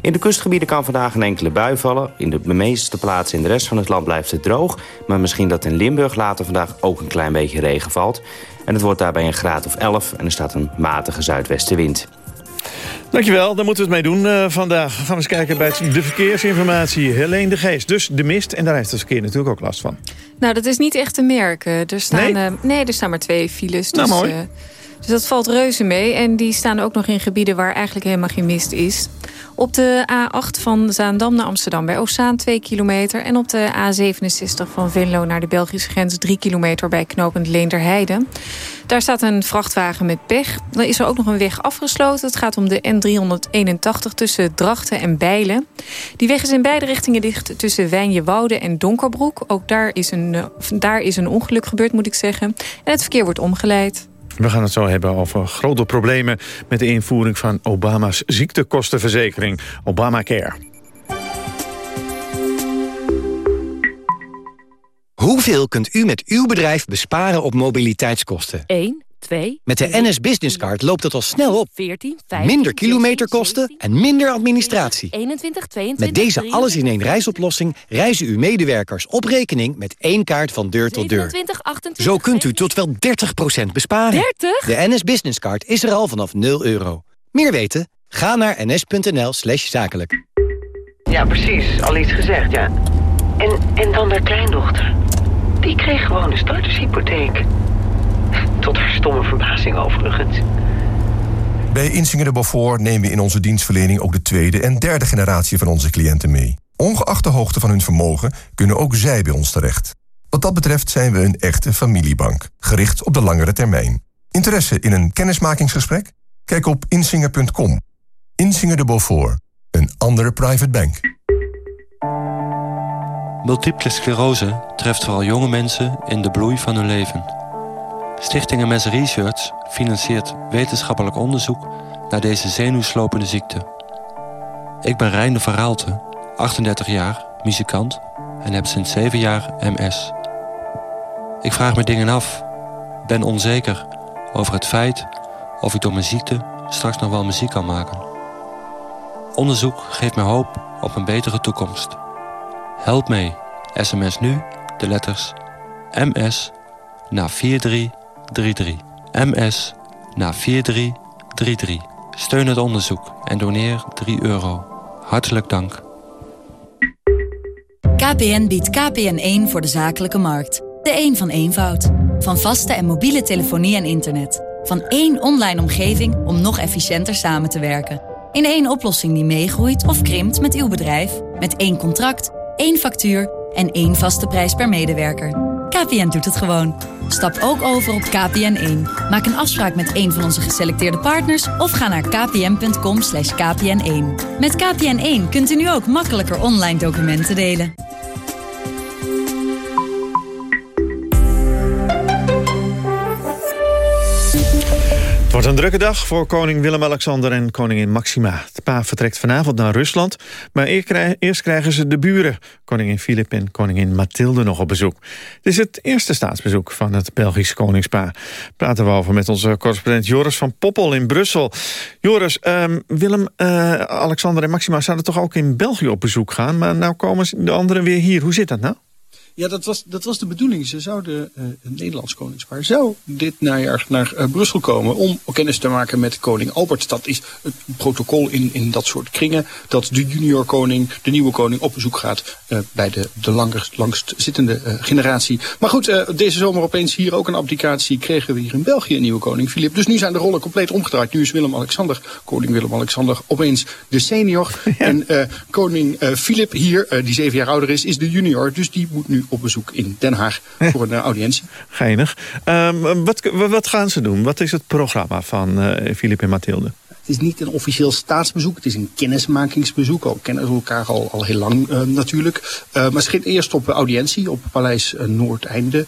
In de kustgebieden kan vandaag een enkele bui vallen. In de meeste plaatsen in de rest van het land blijft het droog. Maar misschien dat in Limburg later vandaag ook een klein beetje regen valt. En het wordt daarbij een graad of 11 en er staat een matige zuidwestenwind. Dankjewel, daar moeten we het mee doen uh, vandaag. Gaan we eens kijken bij de verkeersinformatie. Helene de Geest, dus de mist. En daar heeft het verkeer natuurlijk ook last van. Nou, dat is niet echt te merken. Er staan, nee? Uh, nee er staan maar twee files. Nou, dus, mooi. Uh, dus dat valt reuze mee. En die staan ook nog in gebieden waar eigenlijk helemaal geen mist is. Op de A8 van Zaandam naar Amsterdam bij Ossaan 2 kilometer. En op de A67 van Venlo naar de Belgische grens 3 kilometer bij knooppunt Leenderheide. Daar staat een vrachtwagen met pech. Dan is er ook nog een weg afgesloten. Het gaat om de N381 tussen Drachten en Bijlen. Die weg is in beide richtingen dicht tussen Wijnjewoude en Donkerbroek. Ook daar is, een, daar is een ongeluk gebeurd, moet ik zeggen. En het verkeer wordt omgeleid. We gaan het zo hebben over grote problemen met de invoering van Obama's ziektekostenverzekering, Obamacare. Hoeveel kunt u met uw bedrijf besparen op mobiliteitskosten? 1, 2... Met de NS Business Card loopt het al snel op. 14, 15, Minder kilometerkosten en minder administratie. 21, 22, Met deze alles-in-één reisoplossing reizen uw medewerkers op rekening met één kaart van deur tot deur. 27, 28, Zo kunt u tot wel 30% besparen. 30? De NS Business Card is er al vanaf 0 euro. Meer weten? Ga naar ns.nl slash zakelijk. Ja, precies. Al iets gezegd, ja. En, en dan haar kleindochter. Die kreeg gewoon een startershypotheek. Tot haar stomme verbazing overigens. Bij Insinger de Beaufort nemen we in onze dienstverlening ook de tweede en derde generatie van onze cliënten mee. Ongeacht de hoogte van hun vermogen kunnen ook zij bij ons terecht. Wat dat betreft zijn we een echte familiebank, gericht op de langere termijn. Interesse in een kennismakingsgesprek? Kijk op insinger.com. Insinger de Beaufort, een andere private bank. Multiple sclerose treft vooral jonge mensen in de bloei van hun leven. Stichting MS Research financiert wetenschappelijk onderzoek naar deze zenuwslopende ziekte. Ik ben Reine van Raalte, 38 jaar, muzikant en heb sinds 7 jaar MS. Ik vraag me dingen af, ben onzeker over het feit of ik door mijn ziekte straks nog wel muziek kan maken. Onderzoek geeft me hoop op een betere toekomst. Help mee. SMS nu de letters MS naar 4333. MS naar 4333. Steun het onderzoek en doneer 3 euro. Hartelijk dank. KPN biedt KPN1 voor de zakelijke markt. De een van eenvoud. Van vaste en mobiele telefonie en internet. Van één online omgeving om nog efficiënter samen te werken. In één oplossing die meegroeit of krimpt met uw bedrijf. Met één contract, één factuur en één vaste prijs per medewerker. KPN doet het gewoon. Stap ook over op KPN1. Maak een afspraak met een van onze geselecteerde partners... of ga naar kpn.com kpn1. Met KPN1 kunt u nu ook makkelijker online documenten delen. Een drukke dag voor koning Willem-Alexander en koningin Maxima. Het paar vertrekt vanavond naar Rusland, maar eerst krijgen ze de buren... koningin Filip en koningin Mathilde nog op bezoek. Het is het eerste staatsbezoek van het Belgisch koningspaar. Praten we over met onze correspondent Joris van Poppel in Brussel. Joris, um, Willem, uh, Alexander en Maxima zouden toch ook in België op bezoek gaan... maar nou komen de anderen weer hier. Hoe zit dat nou? Ja, dat was, dat was de bedoeling. Ze zouden, uh, het Nederlands koningspaar zou dit najaar naar uh, Brussel komen om kennis te maken met koning Albert. Dat is het protocol in, in dat soort kringen. Dat de junior koning, de nieuwe koning, op bezoek gaat uh, bij de, de langer, langst zittende generatie. Maar goed, deze zomer opeens hier ook een abdicatie kregen we hier in België een nieuwe koning, Filip. Dus nu zijn de rollen compleet omgedraaid. Nu is Willem-Alexander, koning Willem-Alexander, opeens de senior. *laughs* Ja. En koning Filip hier, die zeven jaar ouder is, is de junior. Dus die moet nu op bezoek in Den Haag voor een uh, *laughs* audiëntie. Geinig. Um, wat, wat gaan ze doen? Wat is het programma van Filip en Mathilde? Het is niet een officieel staatsbezoek, het is een kennismakingsbezoek. Al kennen ze elkaar al, al heel lang uh, natuurlijk. Uh, maar ze ging eerst op audiëntie op Paleis uh, Noordeinde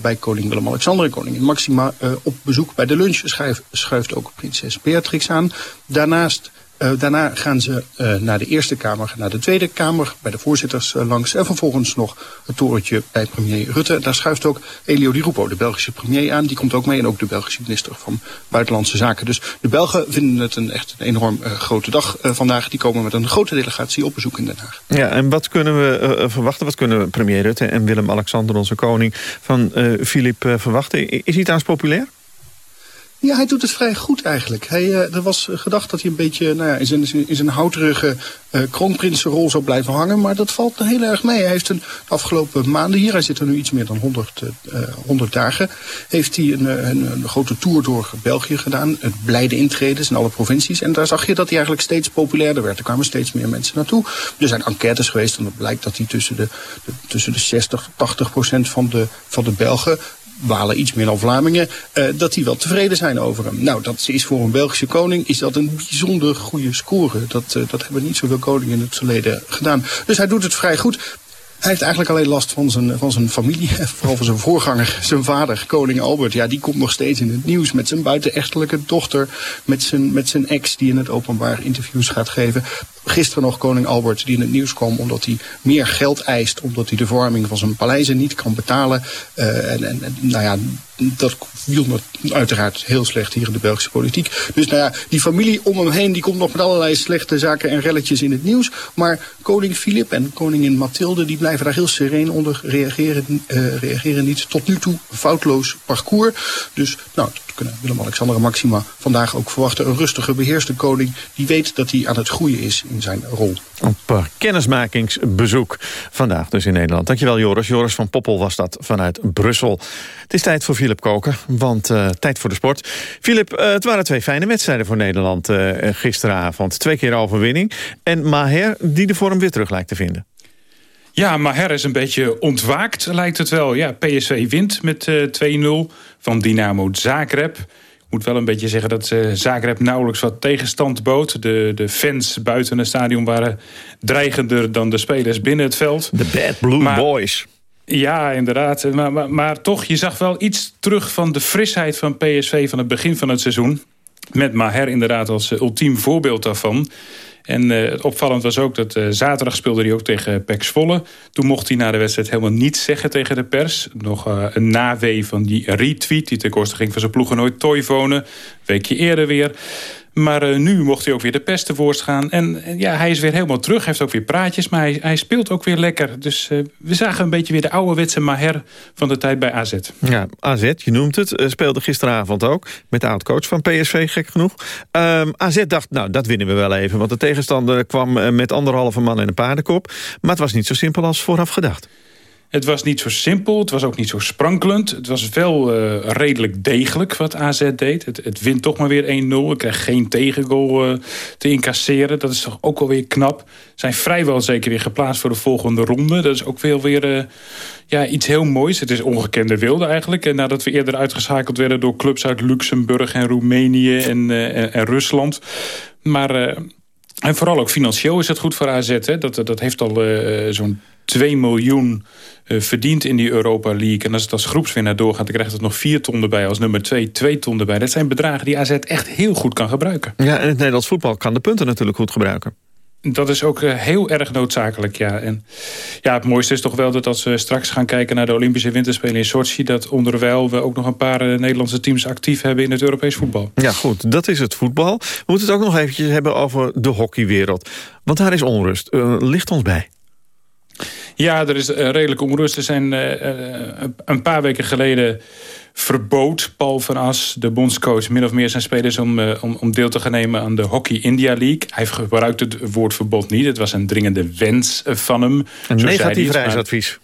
bij koning Willem-Alexander en koningin Maxima op bezoek. Bij de lunch schuift, schuift ook prinses Beatrix aan. Daarnaast Uh, daarna gaan ze uh, naar de Eerste Kamer, naar de Tweede Kamer, bij de voorzitters uh, langs. En vervolgens nog het torentje bij premier Rutte. Daar schuift ook Elio Di Rupo, de Belgische premier, aan. Die komt ook mee en ook de Belgische minister van Buitenlandse Zaken. Dus de Belgen vinden het een echt een enorm grote dag vandaag. Die komen met een grote delegatie op bezoek in Den Haag. Ja, en wat kunnen we verwachten? Wat kunnen premier Rutte en Willem-Alexander, onze koning, van Filip verwachten? Is hij trouwens populair? Ja, hij doet het vrij goed eigenlijk. Hij, uh, er was gedacht dat hij een beetje nou ja, in, zijn, in zijn houterige uh, kroonprinsenrol zou blijven hangen. Maar dat valt heel erg mee. Hij heeft de afgelopen maanden hier, hij zit er nu iets meer dan 100, uh, 100 dagen... heeft hij een, een, grote tour door België gedaan. Het blijde intredens in alle provincies. En daar zag je dat hij eigenlijk steeds populairder werd. Er kwamen steeds meer mensen naartoe. Er zijn enquêtes geweest en het blijkt dat hij tussen de, de, tussen de 60 80 procent van de, van de Belgen Walen iets meer dan Vlamingen, uh, dat die wel tevreden zijn over hem. Nou, dat is voor een Belgische koning is dat een bijzonder goede score. Dat, uh, dat hebben niet zoveel koningen in het verleden gedaan. Dus hij doet het vrij goed. Hij heeft eigenlijk alleen last van zijn, van zijn familie, *laughs* vooral van zijn voorganger, zijn vader, koning Albert. Ja, die komt nog steeds in het nieuws met zijn buitenechtelijke dochter, met zijn, met zijn ex die in het openbaar interviews gaat geven. Gisteren nog koning Albert die in het nieuws kwam omdat hij meer geld eist. Omdat hij de verwarming van zijn paleizen niet kan betalen. Uh, en, en, nou ja, dat viel me uiteraard heel slecht hier in de Belgische politiek. Dus nou ja, die familie om hem heen die komt nog met allerlei slechte zaken en relletjes in het nieuws. Maar koning Filip en koningin Mathilde die blijven daar heel sereen onder reageren, uh, reageren niet. Tot nu toe foutloos parcours. Dus nou, kunnen Willem-Alexander en Maxima vandaag ook verwachten. Een rustige, beheerste koning die weet dat hij aan het groeien is in zijn rol. Op kennismakingsbezoek vandaag dus in Nederland. Dankjewel Joris. Joris van Poppel was dat vanuit Brussel. Het is tijd voor Philip Koken, want uh, tijd voor de sport. Philip, uh, het waren twee fijne wedstrijden voor Nederland gisteravond. Twee keer overwinning. En Maher die de vorm weer terug lijkt te vinden. Ja, Maher is een beetje ontwaakt, lijkt het wel. Ja, PSV wint met uh, 2-0 van Dynamo Zagreb. Ik moet wel een beetje zeggen dat uh, Zagreb nauwelijks wat tegenstand bood. De, de fans buiten het stadion waren dreigender dan de spelers binnen het veld. De Bad Blue maar, Boys. Ja, inderdaad. Maar, maar, maar, toch, je zag wel iets terug van de frisheid van PSV van het begin van het seizoen. Met Maher inderdaad als uh, ultiem voorbeeld daarvan. En uh, opvallend was ook dat uh, zaterdag speelde hij ook tegen Pek Zwolle. Toen mocht hij na de wedstrijd helemaal niets zeggen tegen de pers. Nog uh, een nawee van die retweet die ten koste ging van zijn ploegen nooit. Een weekje eerder weer. Maar uh, nu mocht hij ook weer de pest tevoorschijn gaan. En ja, hij is weer helemaal terug. Hij heeft ook weer praatjes, maar hij, hij speelt ook weer lekker. Dus uh, we zagen een beetje weer de ouderwetse Maher van de tijd bij AZ. Ja, AZ, je noemt het, speelde gisteravond ook. Met de oud-coach van PSV, gek genoeg. Um, AZ dacht, nou, dat winnen we wel even. Want de tegenstander kwam met anderhalve man en een paardenkop. Maar het was niet zo simpel als vooraf gedacht. Het was niet zo simpel, het was ook niet zo sprankelend. Het was wel uh, redelijk degelijk wat AZ deed. Het, wint toch maar weer 1-0. Ik krijg geen tegengoal uh, te incasseren. Dat is toch ook wel weer knap. Zijn vrijwel zeker weer geplaatst voor de volgende ronde. Dat is ook weer, weer uh, ja, iets heel moois. Het is ongekende wilde eigenlijk. En nadat we eerder uitgeschakeld werden door clubs uit Luxemburg en Roemenië en, en, Rusland. Maar... En vooral ook financieel is het goed voor AZ. Hè? Dat, dat heeft al zo'n 2 miljoen uh, verdiend in die Europa League. En als het als groepswinnaar doorgaat, dan krijgt het nog 4 ton erbij. Als nummer 2 2 ton erbij. Dat zijn bedragen die AZ echt heel goed kan gebruiken. Ja, en het Nederlands voetbal kan de punten natuurlijk goed gebruiken. Dat is ook uh, heel erg noodzakelijk, ja. En ja, het mooiste is toch wel dat als we straks gaan kijken... naar de Olympische Winterspelen in Sochi... dat onderwijl we ook nog een paar uh, Nederlandse teams actief hebben... in het Europees voetbal. Ja, goed. Dat is het voetbal. We moeten het ook nog eventjes hebben over de hockeywereld. Want daar is onrust. Uh, ligt ons bij. Ja, er is redelijk onrust. Er zijn een paar weken geleden verbood Paul van As, de bondscoach, min of meer zijn spelers om, uh, om, om, deel te gaan nemen aan de Hockey India League. Hij gebruikte het woord verbod niet. Het was een dringende wens van hem. Een negatief reisadvies.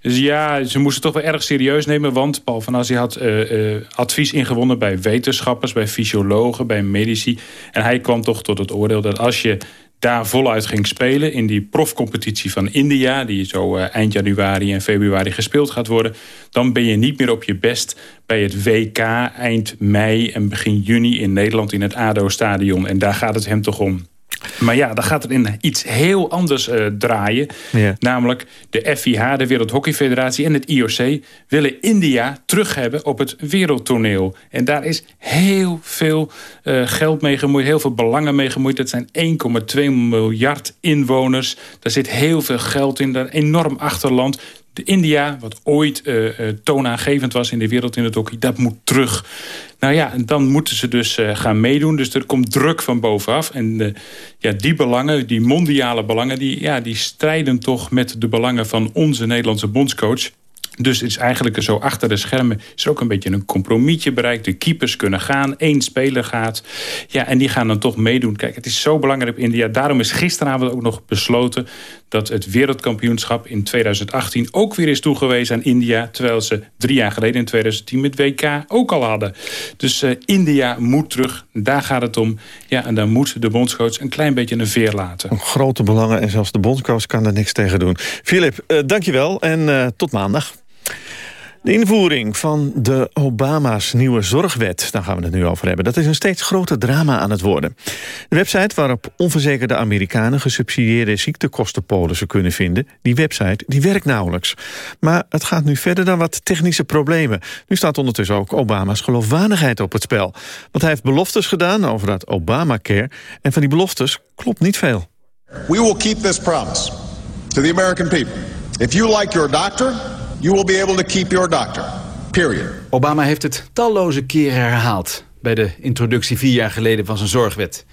Dus ja, ze moesten toch wel erg serieus nemen. Want Paul van As had uh, uh, advies ingewonnen bij wetenschappers, bij fysiologen, bij medici. En hij kwam toch tot het oordeel dat als je daar voluit ging spelen in die profcompetitie van India... die zo uh, eind januari en februari gespeeld gaat worden... dan ben je niet meer op je best bij het WK eind mei en begin juni in Nederland... in het ADO-stadion. En daar gaat het hem toch om. Maar ja, dan gaat het in iets heel anders uh, draaien. Ja. Namelijk de FIH, de Wereldhockeyfederatie en het IOC... willen India terug hebben op het wereldtoneel. En daar is heel veel uh, geld mee gemoeid, heel veel belangen mee gemoeid. Dat zijn 1,2 miljard inwoners. Daar zit heel veel geld in, een enorm achterland. De India, wat ooit uh, toonaangevend was in de wereld in het hockey... dat moet terug. Nou ja, dan moeten ze dus uh, gaan meedoen. Dus er komt druk van bovenaf. En ja, die belangen, die mondiale belangen... Die, ja, die strijden toch met de belangen van onze Nederlandse bondscoach... Dus het is eigenlijk zo achter de schermen is er ook een beetje een compromisje bereikt. De keepers kunnen gaan, één speler gaat. Ja, en die gaan dan toch meedoen. Kijk, het is zo belangrijk in India. Daarom is gisteravond ook nog besloten dat het wereldkampioenschap in 2018 ook weer is toegewezen aan India. Terwijl ze drie jaar geleden in 2010 met WK ook al hadden. Dus uh, India moet terug. Daar gaat het om. Ja, en dan moet de bondscoach een klein beetje een veer laten. Grote belangen en zelfs de bondscoach kan er niks tegen doen. Filip, uh, dankjewel en uh, tot maandag. De invoering van de Obama's nieuwe zorgwet, daar gaan we het nu over hebben... dat is een steeds groter drama aan het worden. De website waarop onverzekerde Amerikanen... gesubsidieerde ziektekostenpolissen kunnen vinden... die website die werkt nauwelijks. Maar het gaat nu verder dan wat technische problemen. Nu staat ondertussen ook Obama's geloofwaardigheid op het spel. Want hij heeft beloftes gedaan over dat Obamacare... en van die beloftes klopt niet veel. We will keep this promise to the American people. If you like your doctor, you will be able to keep your doctor. Period. Obama heeft het talloze keren herhaald bij de introductie vier jaar geleden van zijn zorgwet.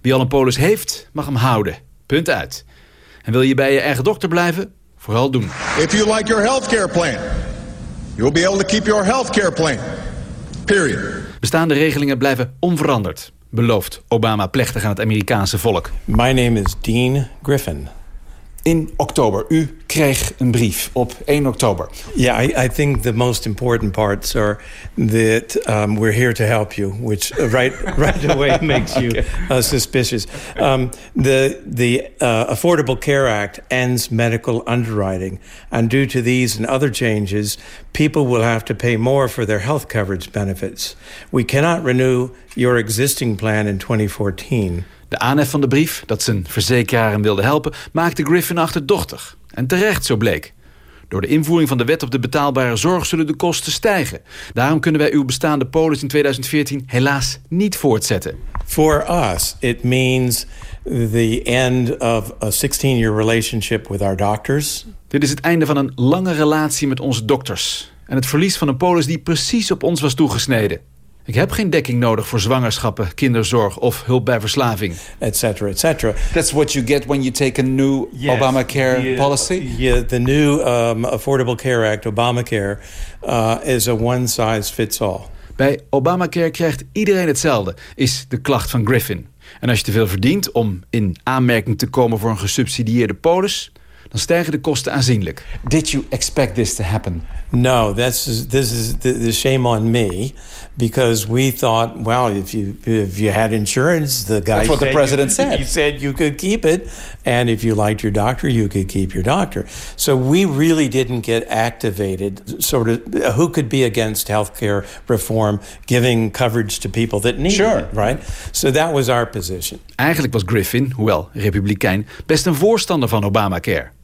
Wie al een polis heeft, mag hem houden. Punt uit. En wil je bij je eigen dokter blijven? Vooral doen. If you like your healthcare plan, you'll be able to keep your healthcare plan. Period. Bestaande regelingen blijven onveranderd, belooft Obama plechtig aan het Amerikaanse volk. My name is Dean Griffin. In oktober. U kreeg een brief op 1 oktober. Yeah, I, I think the most important parts are that um, we're here to help you, which *laughs* right right away *laughs* makes you uh, suspicious. Um, the the uh, Affordable Care Act ends medical underwriting, and due to these and other changes, people will have to pay more for their health coverage benefits. We cannot renew your existing plan in 2014. De aanhef van de brief, dat zijn verzekeraar hem wilde helpen... maakte Griffin achterdochtig. En terecht, zo bleek. Door de invoering van de wet op de betaalbare zorg zullen de kosten stijgen. Daarom kunnen wij uw bestaande polis in 2014 helaas niet voortzetten. For us, it means the end of a 16-year relationship with our doctors. Dit is het einde van een lange relatie met onze dokters. En het verlies van een polis die precies op ons was toegesneden. Ik heb geen dekking nodig voor zwangerschappen, kinderzorg of hulp bij verslaving. Et cetera, et cetera. That's what you get when you take a new Yes, Obamacare the, policy? Yeah, the new um, Affordable Care Act, Obamacare, uh, is a one size fits all. Bij Obamacare krijgt iedereen hetzelfde, is de klacht van Griffin. En als je te veel verdient om in aanmerking te komen voor een gesubsidieerde polis... dan stijgen de kosten aanzienlijk. Did you expect this to happen? No, that's this is the, the shame on me because we thought, well, if you if you had insurance, the guy That's what the president you, said. He said you could keep it, and if you liked your doctor, you could keep your doctor. So we really didn't get activated. Sort of, who could be against healthcare reform, giving coverage to people that need Sure. it, right? So that was our position. Eigenlijk was Griffin, hoewel republikein, best een voorstander van Obamacare.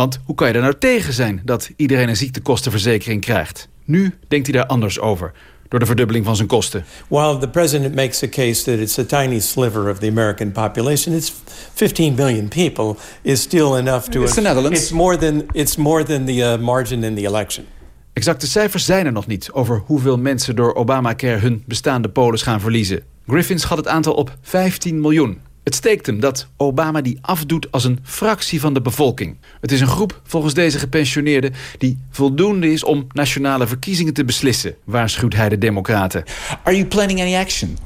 Want hoe kan je er nou tegen zijn dat iedereen een ziektekostenverzekering krijgt? Nu denkt hij daar anders over, door de verdubbeling van zijn kosten. While the president makes a case that it's a tiny sliver of the American population, it's 15 million people is still enough to. It's the Netherlands. It's more than it's more than the uh, margin in the election. Exacte cijfers zijn er nog niet over hoeveel mensen door Obamacare hun bestaande polis gaan verliezen. Griffin schat het aantal op 15 miljoen. Het steekt hem dat Obama die afdoet als een fractie van de bevolking. Het is een groep, volgens deze gepensioneerden, die voldoende is om nationale verkiezingen te beslissen, waarschuwt hij de Democraten. Are you planning any action?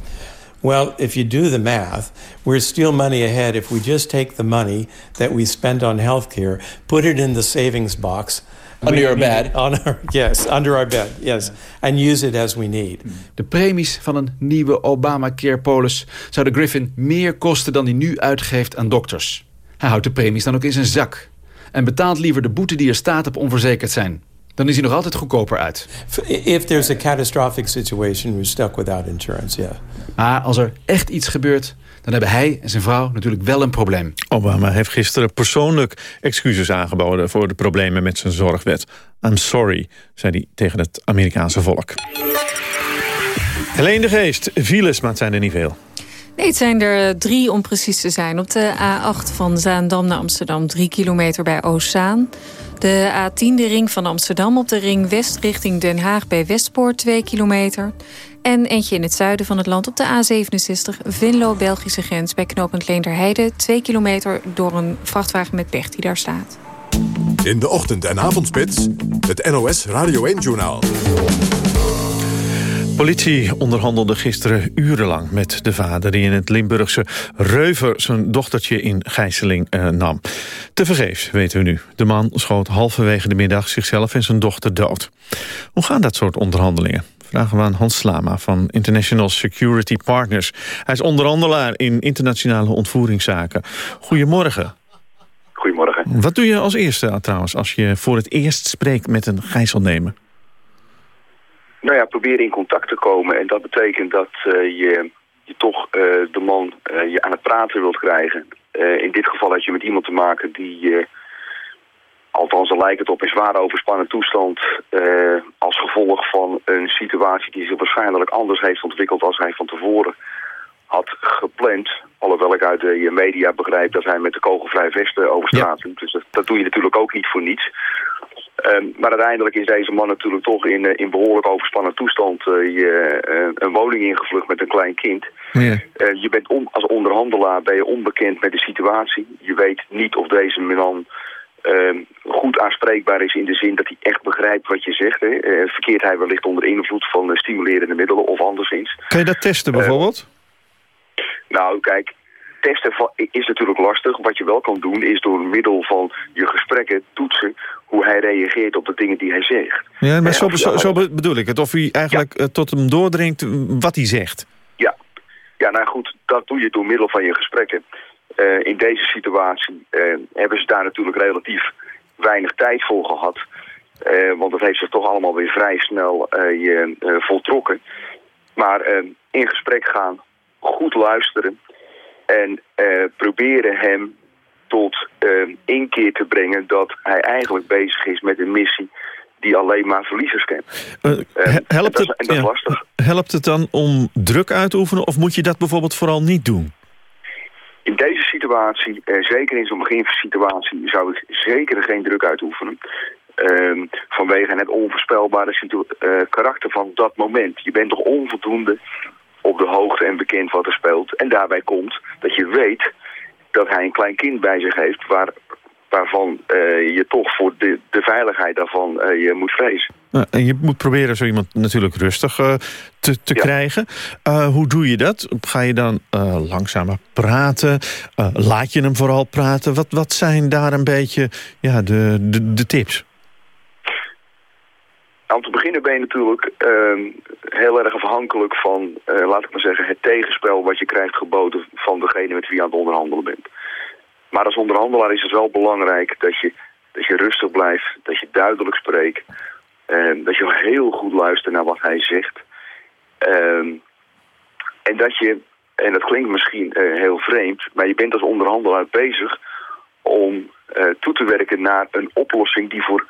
Well, if you do the math, we're still money ahead if we just take the money that we spend on healthcare, put it in the savings box. Under your bed? On our, *laughs* yes, under our bed, yes. And use it as we need. De premies van een nieuwe Obamacare-polis zouden Griffin meer kosten dan hij nu uitgeeft aan dokters. Hij houdt de premies dan ook in zijn zak. En betaalt liever de boete die er staat op onverzekerd zijn. Dan is hij nog altijd goedkoper uit. If there's a catastrophic situation, we're stuck without insurance, yeah. Maar als er echt iets gebeurt, dan hebben hij en zijn vrouw natuurlijk wel een probleem. Obama heeft gisteren persoonlijk excuses aangeboden... voor de problemen met zijn zorgwet. I'm sorry, zei hij tegen het Amerikaanse volk. Helene de Geest, files, maar het zijn er niet veel. Nee, het zijn er drie om precies te zijn. Op de A8 van Zaandam naar Amsterdam, drie kilometer bij Oostzaan. De A10, de ring van Amsterdam, op de ring west richting Den Haag bij Westpoort, 2 kilometer. En eentje in het zuiden van het land op de A67, Venlo-Belgische grens bij knooppunt Leenderheide, 2 kilometer door een vrachtwagen met pech die daar staat. In de ochtend- en avondspits, het NOS Radio 1-journaal. Politie onderhandelde gisteren urenlang met de vader... die in het Limburgse Reuver zijn dochtertje in gijzeling eh, nam. Tevergeefs, weten we nu. De man schoot halverwege de middag zichzelf en zijn dochter dood. Hoe gaan dat soort onderhandelingen? Vragen we aan Hans Slama van International Security Partners. Hij is onderhandelaar in internationale ontvoeringszaken. Goedemorgen. Goedemorgen. Wat doe je als eerste eh, trouwens... als je voor het eerst spreekt met een gijzelnemer? Nou ja, probeer in contact te komen. En dat betekent dat eh, je, je toch eh, de man je aan het praten wilt krijgen. In dit geval had je met iemand te maken die, althans er lijkt het op, in zwaar overspannen toestand... eh, als gevolg van een situatie die zich waarschijnlijk anders heeft ontwikkeld als hij van tevoren had gepland. Alhoewel ik uit de media begrijp dat hij met de kogelvrij vesten over straat. Dus dat, dat doe je natuurlijk ook niet voor niets. Ehm, maar uiteindelijk is deze man natuurlijk toch in, eh, in behoorlijk overspannen toestand eh, je, een woning ingevlucht met een klein kind. Ja. Je bent als onderhandelaar ben je onbekend met de situatie. Je weet niet of deze man ehm, goed aanspreekbaar is in de zin dat hij echt begrijpt wat je zegt. Hè. Eh, verkeert hij wellicht onder invloed van eh, stimulerende middelen of anderszins. Kan je dat testen bijvoorbeeld? Nou, kijk, testen is natuurlijk lastig. Wat je wel kan doen is door middel van je gesprekken toetsen hoe hij reageert op de dingen die hij zegt. Ja, maar zo, zo, zo be- bedoel ik het. Of hij eigenlijk eh, tot hem doordringt wat hij zegt. Ja. ja, nou goed, dat doe je door middel van je gesprekken. Eh, in deze situatie eh, hebben ze daar natuurlijk relatief weinig tijd voor gehad. Eh, want dat heeft zich toch allemaal weer vrij snel je, voltrokken. Maar in gesprek gaan, goed luisteren en proberen hem tot inkeer te brengen dat hij eigenlijk bezig is met een missie die alleen maar verliezers kent. He- en helpt, het, en dat is ja, lastig. helpt het dan om druk uit te oefenen of moet je dat bijvoorbeeld vooral niet doen? In deze situatie, eh, zeker in zo'n beginsituatie, zou ik zeker geen druk uitoefenen. Ehm, vanwege het onvoorspelbare eh, karakter van dat moment. Je bent toch onvoldoende op de hoogte en bekend wat er speelt. En daarbij komt dat je weet dat hij een klein kind bij zich heeft... Waar, waarvan eh, je toch voor de, de veiligheid daarvan je moet vrezen. Nou, en je moet proberen zo iemand natuurlijk rustig eh, te, te krijgen. Eh, hoe doe je dat? Ga je dan eh, langzamer praten? Eh, laat je hem vooral praten? Wat, wat zijn daar een beetje ja, de, de, de tips? Nou, om te beginnen ben je natuurlijk ehm, heel erg afhankelijk van, eh, laat ik maar zeggen, het tegenspel wat je krijgt geboden van degene met wie je aan het onderhandelen bent. Maar als onderhandelaar is het wel belangrijk dat je, dat je rustig blijft, dat je duidelijk spreekt, ehm, dat je heel goed luistert naar wat hij zegt. Ehm, en dat je, en dat klinkt misschien eh, heel vreemd, maar je bent als onderhandelaar bezig om eh, toe te werken naar een oplossing die voor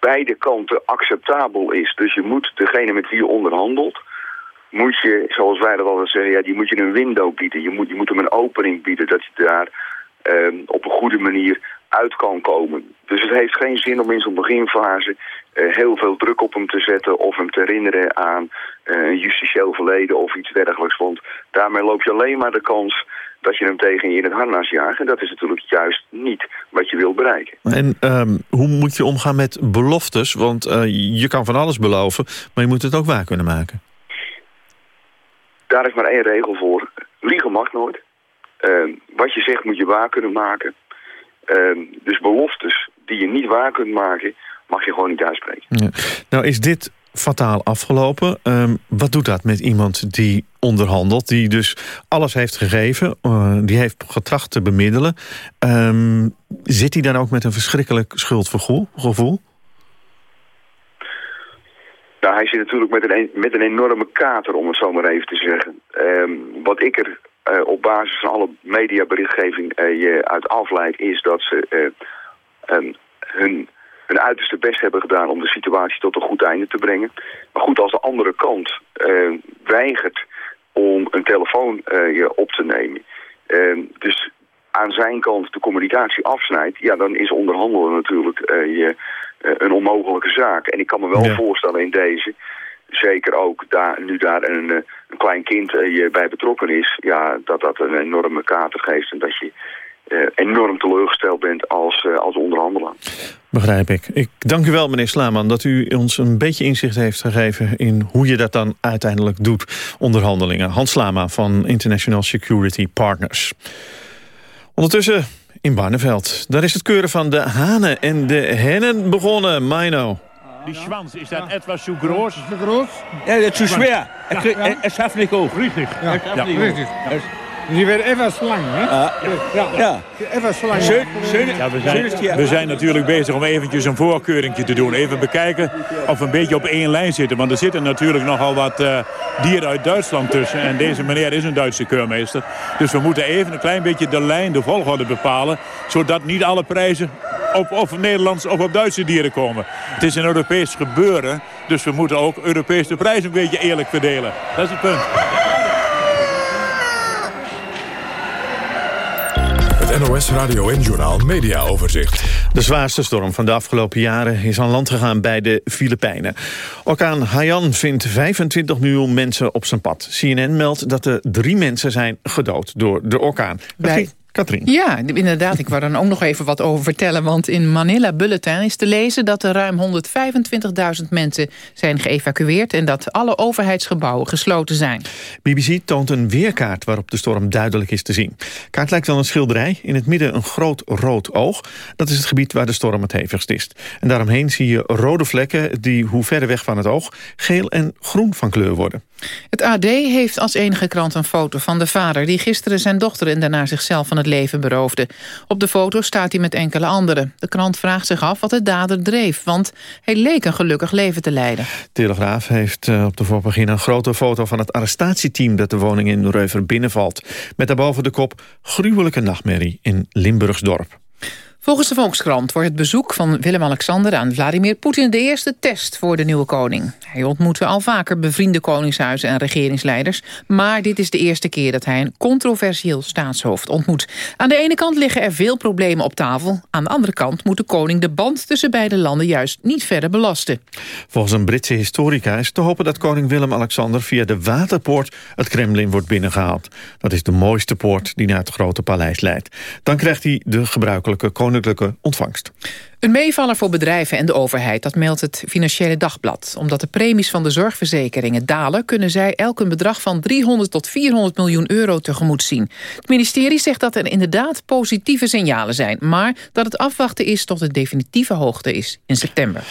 beide kanten acceptabel is. Dus je moet degene met wie je onderhandelt, moet je, zoals wij dat altijd zeggen, ja, die moet je een window bieden. Je moet, je moet hem een opening bieden, dat je daar ehm, op een goede manier uit kan komen. Dus het heeft geen zin om in zo'n beginfase eh, heel veel druk op hem te zetten of hem te herinneren aan eh, een justitieel verleden of iets dergelijks. Want daarmee loop je alleen maar de kans dat je hem tegen je in het harnas jaagt. En dat is natuurlijk juist niet wat je wil bereiken. En ehm, hoe moet je omgaan met beloftes? Want eh, je kan van alles beloven, maar je moet het ook waar kunnen maken. Daar is maar één regel voor. Liegen mag nooit. Ehm, wat je zegt moet je waar kunnen maken. Ehm, dus beloftes die je niet waar kunt maken, mag je gewoon niet uitspreken. Ja. Nou is dit fataal afgelopen. Ehm, wat doet dat met iemand die onderhandelt, die dus alles heeft gegeven, eh, die heeft getracht te bemiddelen. Zit hij dan ook met een verschrikkelijk schuldgevoel? Gevoel? Nou, hij zit natuurlijk met een, met een enorme kater, om het zo maar even te zeggen. Wat ik er eh, op basis van alle mediaberichtgeving eh, je uit afleid... is dat ze eh, ehm, hun, hun uiterste best hebben gedaan om de situatie tot een goed einde te brengen. Maar goed, als de andere kant weigert om een telefoon je op te nemen... Ehm, dus aan zijn kant de communicatie afsnijdt... ja, dan is onderhandelen natuurlijk je, een onmogelijke zaak. En ik kan me wel voorstellen in deze... zeker ook daar, nu daar een, een klein kind eh, je bij betrokken is... ja, dat dat een enorme kater geeft... en dat je eh, enorm teleurgesteld bent als, eh, als onderhandelaar. Begrijp ik. Ik dank u wel, meneer Slaman, dat u ons een beetje inzicht heeft gegeven... in hoe je dat dan uiteindelijk doet, onderhandelingen. Hans Slama van International Security Partners. Ondertussen in Barneveld. Daar is het keuren van de hanen en de hennen begonnen. Mino. Die Schwanz, ist das etwas zu groß? Zu groß? Ja, zu schwer. Er, Ja, kriegt, ja. er, er schafft nicht hoch. Richtig, ja. Nicht richtig. Ja. Die werden etwas lang, hè? Ja. ja. Ja. Etwas lang. Schön, schön, Ja, we zijn, hier. we zijn natuurlijk bezig om eventjes een voorkeuringje te doen. Even bekijken of we een beetje op één lijn zitten. Want er zitten natuurlijk nogal wat eh, dieren uit Duitsland tussen. En deze meneer is een Duitse keurmeester. Dus we moeten even een klein beetje de lijn, de volgorde bepalen. Zodat niet alle prijzen op, op Nederlands of op Duitse dieren komen. Het is een Europees gebeuren. Dus we moeten ook Europees de prijs een beetje eerlijk verdelen. Dat is het punt. Het NOS Radio en Journaal Media Overzicht. De zwaarste storm van de afgelopen jaren is aan land gegaan bij de Filipijnen. Orkaan Haiyan vindt 25 miljoen mensen op zijn pad. CNN meldt dat er drie mensen zijn gedood door de orkaan. Bij- Katrien. Ja, inderdaad. Ik wou er ook nog even wat over vertellen. Want in Manila Bulletin is te lezen dat er ruim 125.000 mensen zijn geëvacueerd... en dat alle overheidsgebouwen gesloten zijn. BBC toont een weerkaart waarop de storm duidelijk is te zien. Kaart lijkt wel een schilderij. In het midden een groot rood oog. Dat is het gebied waar de storm het hevigst is. En daaromheen zie je rode vlekken die, hoe verder weg van het oog... geel en groen van kleur worden. Het AD heeft als enige krant een foto van de vader... die gisteren zijn dochter en daarna zichzelf van het leven beroofde. Op de foto staat hij met enkele anderen. De krant vraagt zich af wat de dader dreef... want hij leek een gelukkig leven te leiden. Telegraaf heeft eh, op de voorpagina een grote foto van het arrestatieteam... dat de woning in Reuver binnenvalt. Met daarboven de kop gruwelijke nachtmerrie in Limburgsdorp. Volgens de Volkskrant wordt het bezoek van Willem-Alexander aan Vladimir Poetin de eerste test voor de nieuwe koning. Hij ontmoette al vaker bevriende koningshuizen en regeringsleiders, maar dit is de eerste keer dat hij een controversieel staatshoofd ontmoet. Aan de ene kant liggen er veel problemen op tafel, aan de andere kant moet de koning de band tussen beide landen juist niet verder belasten. Volgens een Britse historica is te hopen dat koning Willem-Alexander... via de Waterpoort het Kremlin wordt binnengehaald. Dat is de mooiste poort die naar het grote paleis leidt. Dan krijgt hij de gebruikelijke ontvangst. Een meevaller voor bedrijven en de overheid, dat meldt het Financiële Dagblad. Omdat de premies van de zorgverzekeringen dalen... kunnen zij elk een bedrag van 300 tot 400 miljoen euro tegemoet zien. Het ministerie zegt dat er inderdaad positieve signalen zijn... maar dat het afwachten is tot de definitieve hoogte is in september.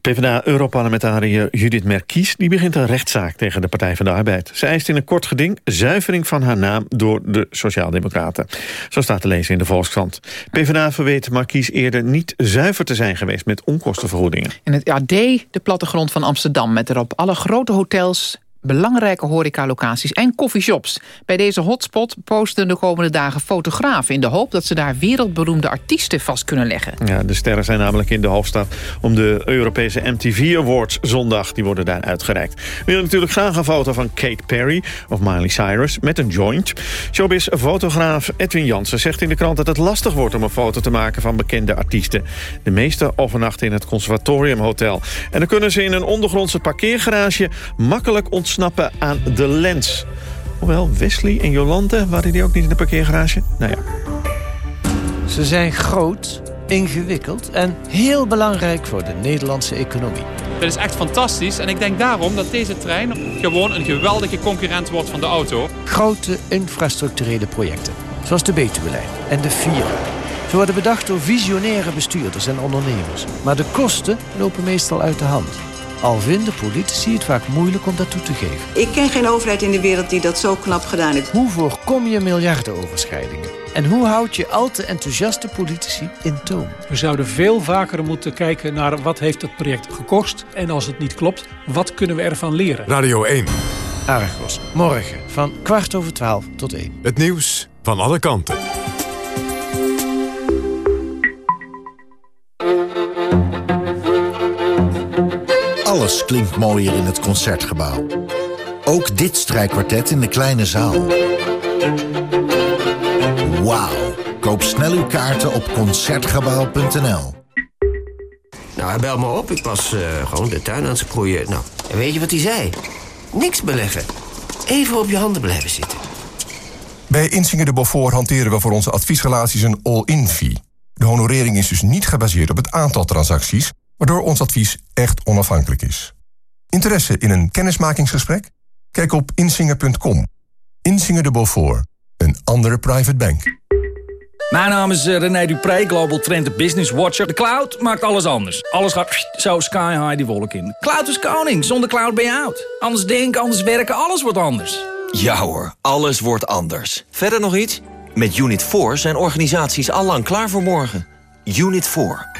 PvdA-europarlementariër Judith Merkies die begint een rechtszaak tegen de Partij van de Arbeid. Ze eist in een kort geding zuivering van haar naam door de Sociaaldemocraten. Zo staat te lezen in de Volkskrant. PvdA verweet Markies eerder niet zuiver te zijn geweest met onkostenvergoedingen. In het AD de plattegrond van Amsterdam... met erop alle grote hotels, belangrijke horecalocaties en coffeeshops. Bij deze hotspot posten de komende dagen fotografen... in de hoop dat ze daar wereldberoemde artiesten vast kunnen leggen. Ja, de sterren zijn namelijk in de hoofdstad om de Europese MTV Awards zondag. Die worden daar uitgereikt. We willen natuurlijk graag een foto van Kate Perry of Miley Cyrus met een joint. Showbiz-fotograaf Edwin Jansen zegt in de krant dat het lastig wordt om een foto te maken van bekende artiesten. De meeste overnachten in het Conservatorium Hotel. En dan kunnen ze in een ondergrondse parkeergarage makkelijk ontsnappen aan de lens. Hoewel, Wesley en Jolante, waren die ook niet in de parkeergarage? Nou ja. Ze zijn groot, ingewikkeld en heel belangrijk voor de Nederlandse economie. Dat is echt fantastisch en ik denk daarom dat deze trein gewoon een geweldige concurrent wordt van de auto. Grote infrastructurele projecten, zoals de Betuwelijn en de Via. Ze worden bedacht door visionaire bestuurders en ondernemers. Maar de kosten lopen meestal uit de hand. Al vinden politici het vaak moeilijk om dat toe te geven. Ik ken geen overheid in de wereld die dat zo knap gedaan heeft. Hoe voorkom je miljardenoverschrijdingen? En hoe houd je al te enthousiaste politici in toom? We zouden veel vaker moeten kijken naar wat heeft het project gekost... en als het niet klopt, wat kunnen we ervan leren? Radio 1. Argos, morgen van kwart over twaalf tot één. Het nieuws van alle kanten. Alles klinkt mooier in het Concertgebouw. Ook dit strijkkwartet in de kleine zaal. Wauw. Koop snel uw kaarten op Concertgebouw.nl. Nou, hij belt me op. Ik was eh, gewoon de tuin aan het sproeien. Nou, en weet je wat hij zei? Niks beleggen. Even op je handen blijven zitten. Bij Insinger de Beaufort hanteren we voor onze adviesrelaties een all-in fee. De honorering is dus niet gebaseerd op het aantal transacties... waardoor ons advies echt onafhankelijk is. Interesse in een kennismakingsgesprek? Kijk op insinger.com. Insinger de Beaufort, een andere private bank. Mijn naam is eh, René Dupré, Global Trend Business Watcher. De cloud maakt alles anders. Alles gaat zo sky high die wolk in. Cloud is koning, zonder cloud ben je oud. Anders denken, anders werken, alles wordt anders. Ja hoor, alles wordt anders. Verder nog iets? Met Unit 4 zijn organisaties allang klaar voor morgen. Unit 4.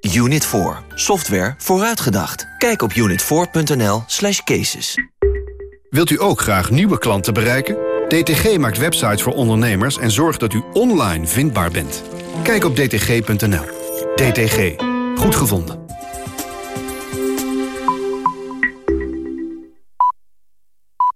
Unit 4. Software vooruitgedacht. Kijk op unit4.nl slash cases. Wilt u ook graag nieuwe klanten bereiken? DTG maakt websites voor ondernemers en zorgt dat u online vindbaar bent. Kijk op dtg.nl. DTG. Goed gevonden.